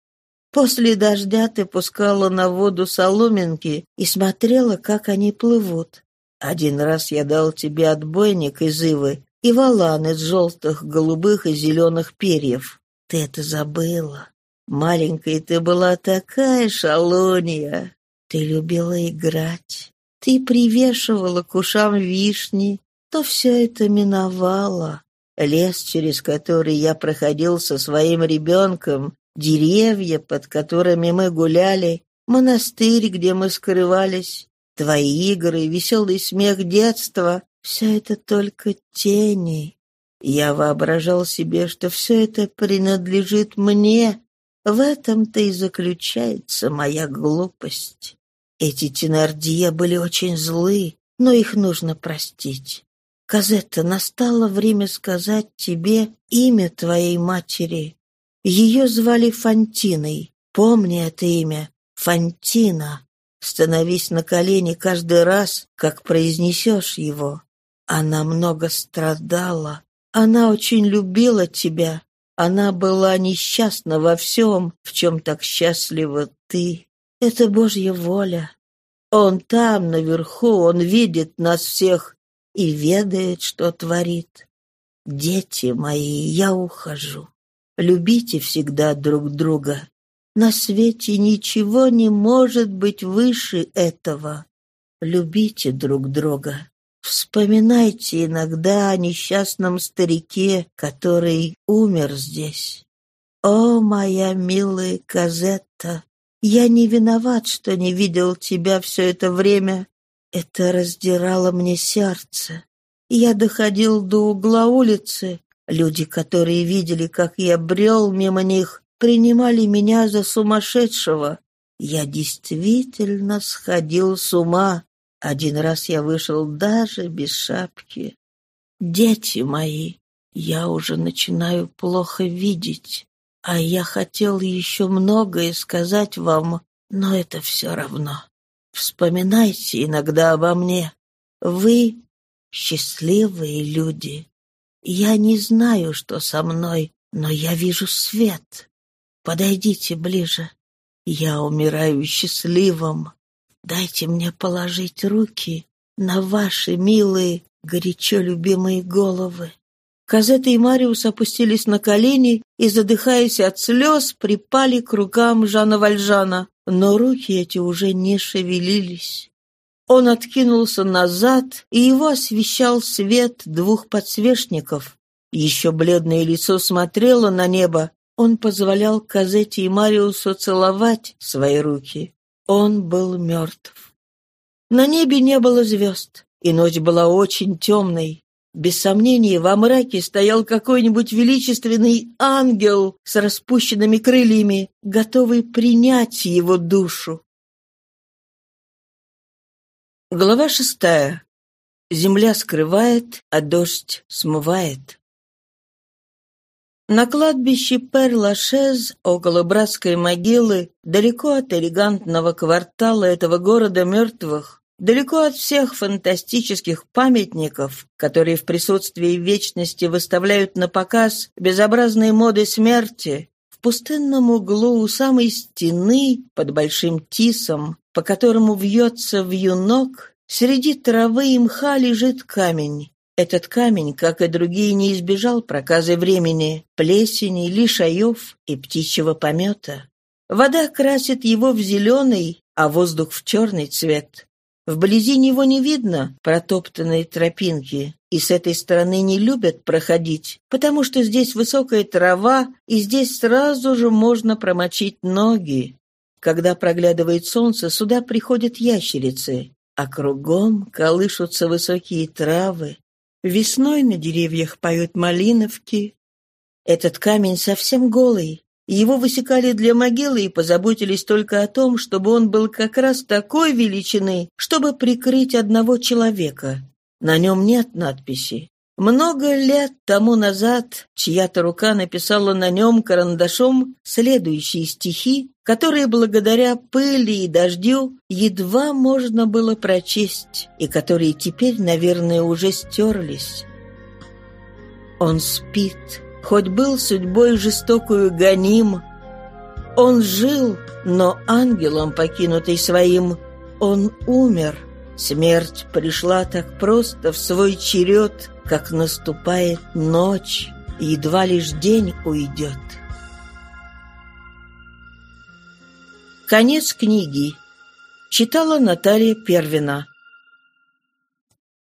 После дождя ты пускала на воду соломинки и смотрела, как они плывут. Один раз я дал тебе отбойник из ивы и валан из желтых, голубых и зеленых перьев. Ты это забыла. Маленькая ты была такая шалунья. Ты любила играть. Ты привешивала к ушам вишни. То все это миновало. Лес, через который я проходил со своим ребенком, деревья, под которыми мы гуляли, монастырь, где мы скрывались, твои игры, веселый смех детства — все это только тени. Я воображал себе, что все это принадлежит мне. В этом-то и заключается моя глупость. Эти Тенардье были очень злы, но их нужно простить. Казетта, настало время сказать тебе имя твоей матери. Ее звали Фантиной. Помни это имя. Фантина. Становись на колени каждый раз, как произнесешь его. Она много страдала. Она очень любила тебя. Она была несчастна во всем, в чем так счастлива ты. Это Божья воля. Он там, наверху, он видит нас всех и ведает, что творит. Дети мои, я ухожу. Любите всегда друг друга. На свете ничего не может быть выше этого. Любите друг друга. Вспоминайте иногда о несчастном старике, который умер здесь. О, моя милая Казетта, я не виноват, что не видел тебя все это время. Это раздирало мне сердце. Я доходил до угла улицы. Люди, которые видели, как я брел мимо них, принимали меня за сумасшедшего. Я действительно сходил с ума. Один раз я вышел даже без шапки. Дети мои, я уже начинаю плохо видеть, а я хотел еще многое сказать вам, но это все равно. Вспоминайте иногда обо мне. Вы счастливые люди. Я не знаю, что со мной, но я вижу свет. Подойдите ближе. Я умираю счастливым. Дайте мне положить руки на ваши милые, горячо любимые головы. Казета и Мариус опустились на колени и, задыхаясь от слез, припали к рукам Жана Вальжана, но руки эти уже не шевелились. Он откинулся назад, и его освещал свет двух подсвечников. Еще бледное лицо смотрело на небо. Он позволял Казете и Мариусу целовать свои руки. Он был мертв. На небе не было звезд, и ночь была очень темной. Без сомнения, во мраке стоял какой-нибудь величественный ангел с распущенными крыльями, готовый принять его душу. Глава шестая. Земля скрывает, а дождь смывает. На кладбище Пер-Лашез, около братской могилы, далеко от элегантного квартала этого города мертвых, далеко от всех фантастических памятников, которые в присутствии вечности выставляют на показ безобразные моды смерти, в пустынном углу у самой стены под большим тисом по которому вьется вьюнок, среди травы и мха лежит камень. Этот камень, как и другие, не избежал проказы времени, плесени, лишаев и птичьего помета. Вода красит его в зеленый, а воздух в черный цвет. Вблизи него не видно протоптанной тропинки, и с этой стороны не любят проходить, потому что здесь высокая трава, и здесь сразу же можно промочить ноги. Когда проглядывает солнце, сюда приходят ящерицы, а кругом колышутся высокие травы. Весной на деревьях поют малиновки. Этот камень совсем голый. Его высекали для могилы и позаботились только о том, чтобы он был как раз такой величины, чтобы прикрыть одного человека. На нем нет надписи. Много лет тому назад чья-то рука написала на нем карандашом следующие стихи, которые благодаря пыли и дождю едва можно было прочесть, и которые теперь, наверное, уже стерлись. Он спит, хоть был судьбой жестокую гоним. Он жил, но ангелом покинутый своим, он умер. Смерть пришла так просто в свой черед, как наступает ночь, и едва лишь день уйдет. Конец книги. Читала Наталья Первина.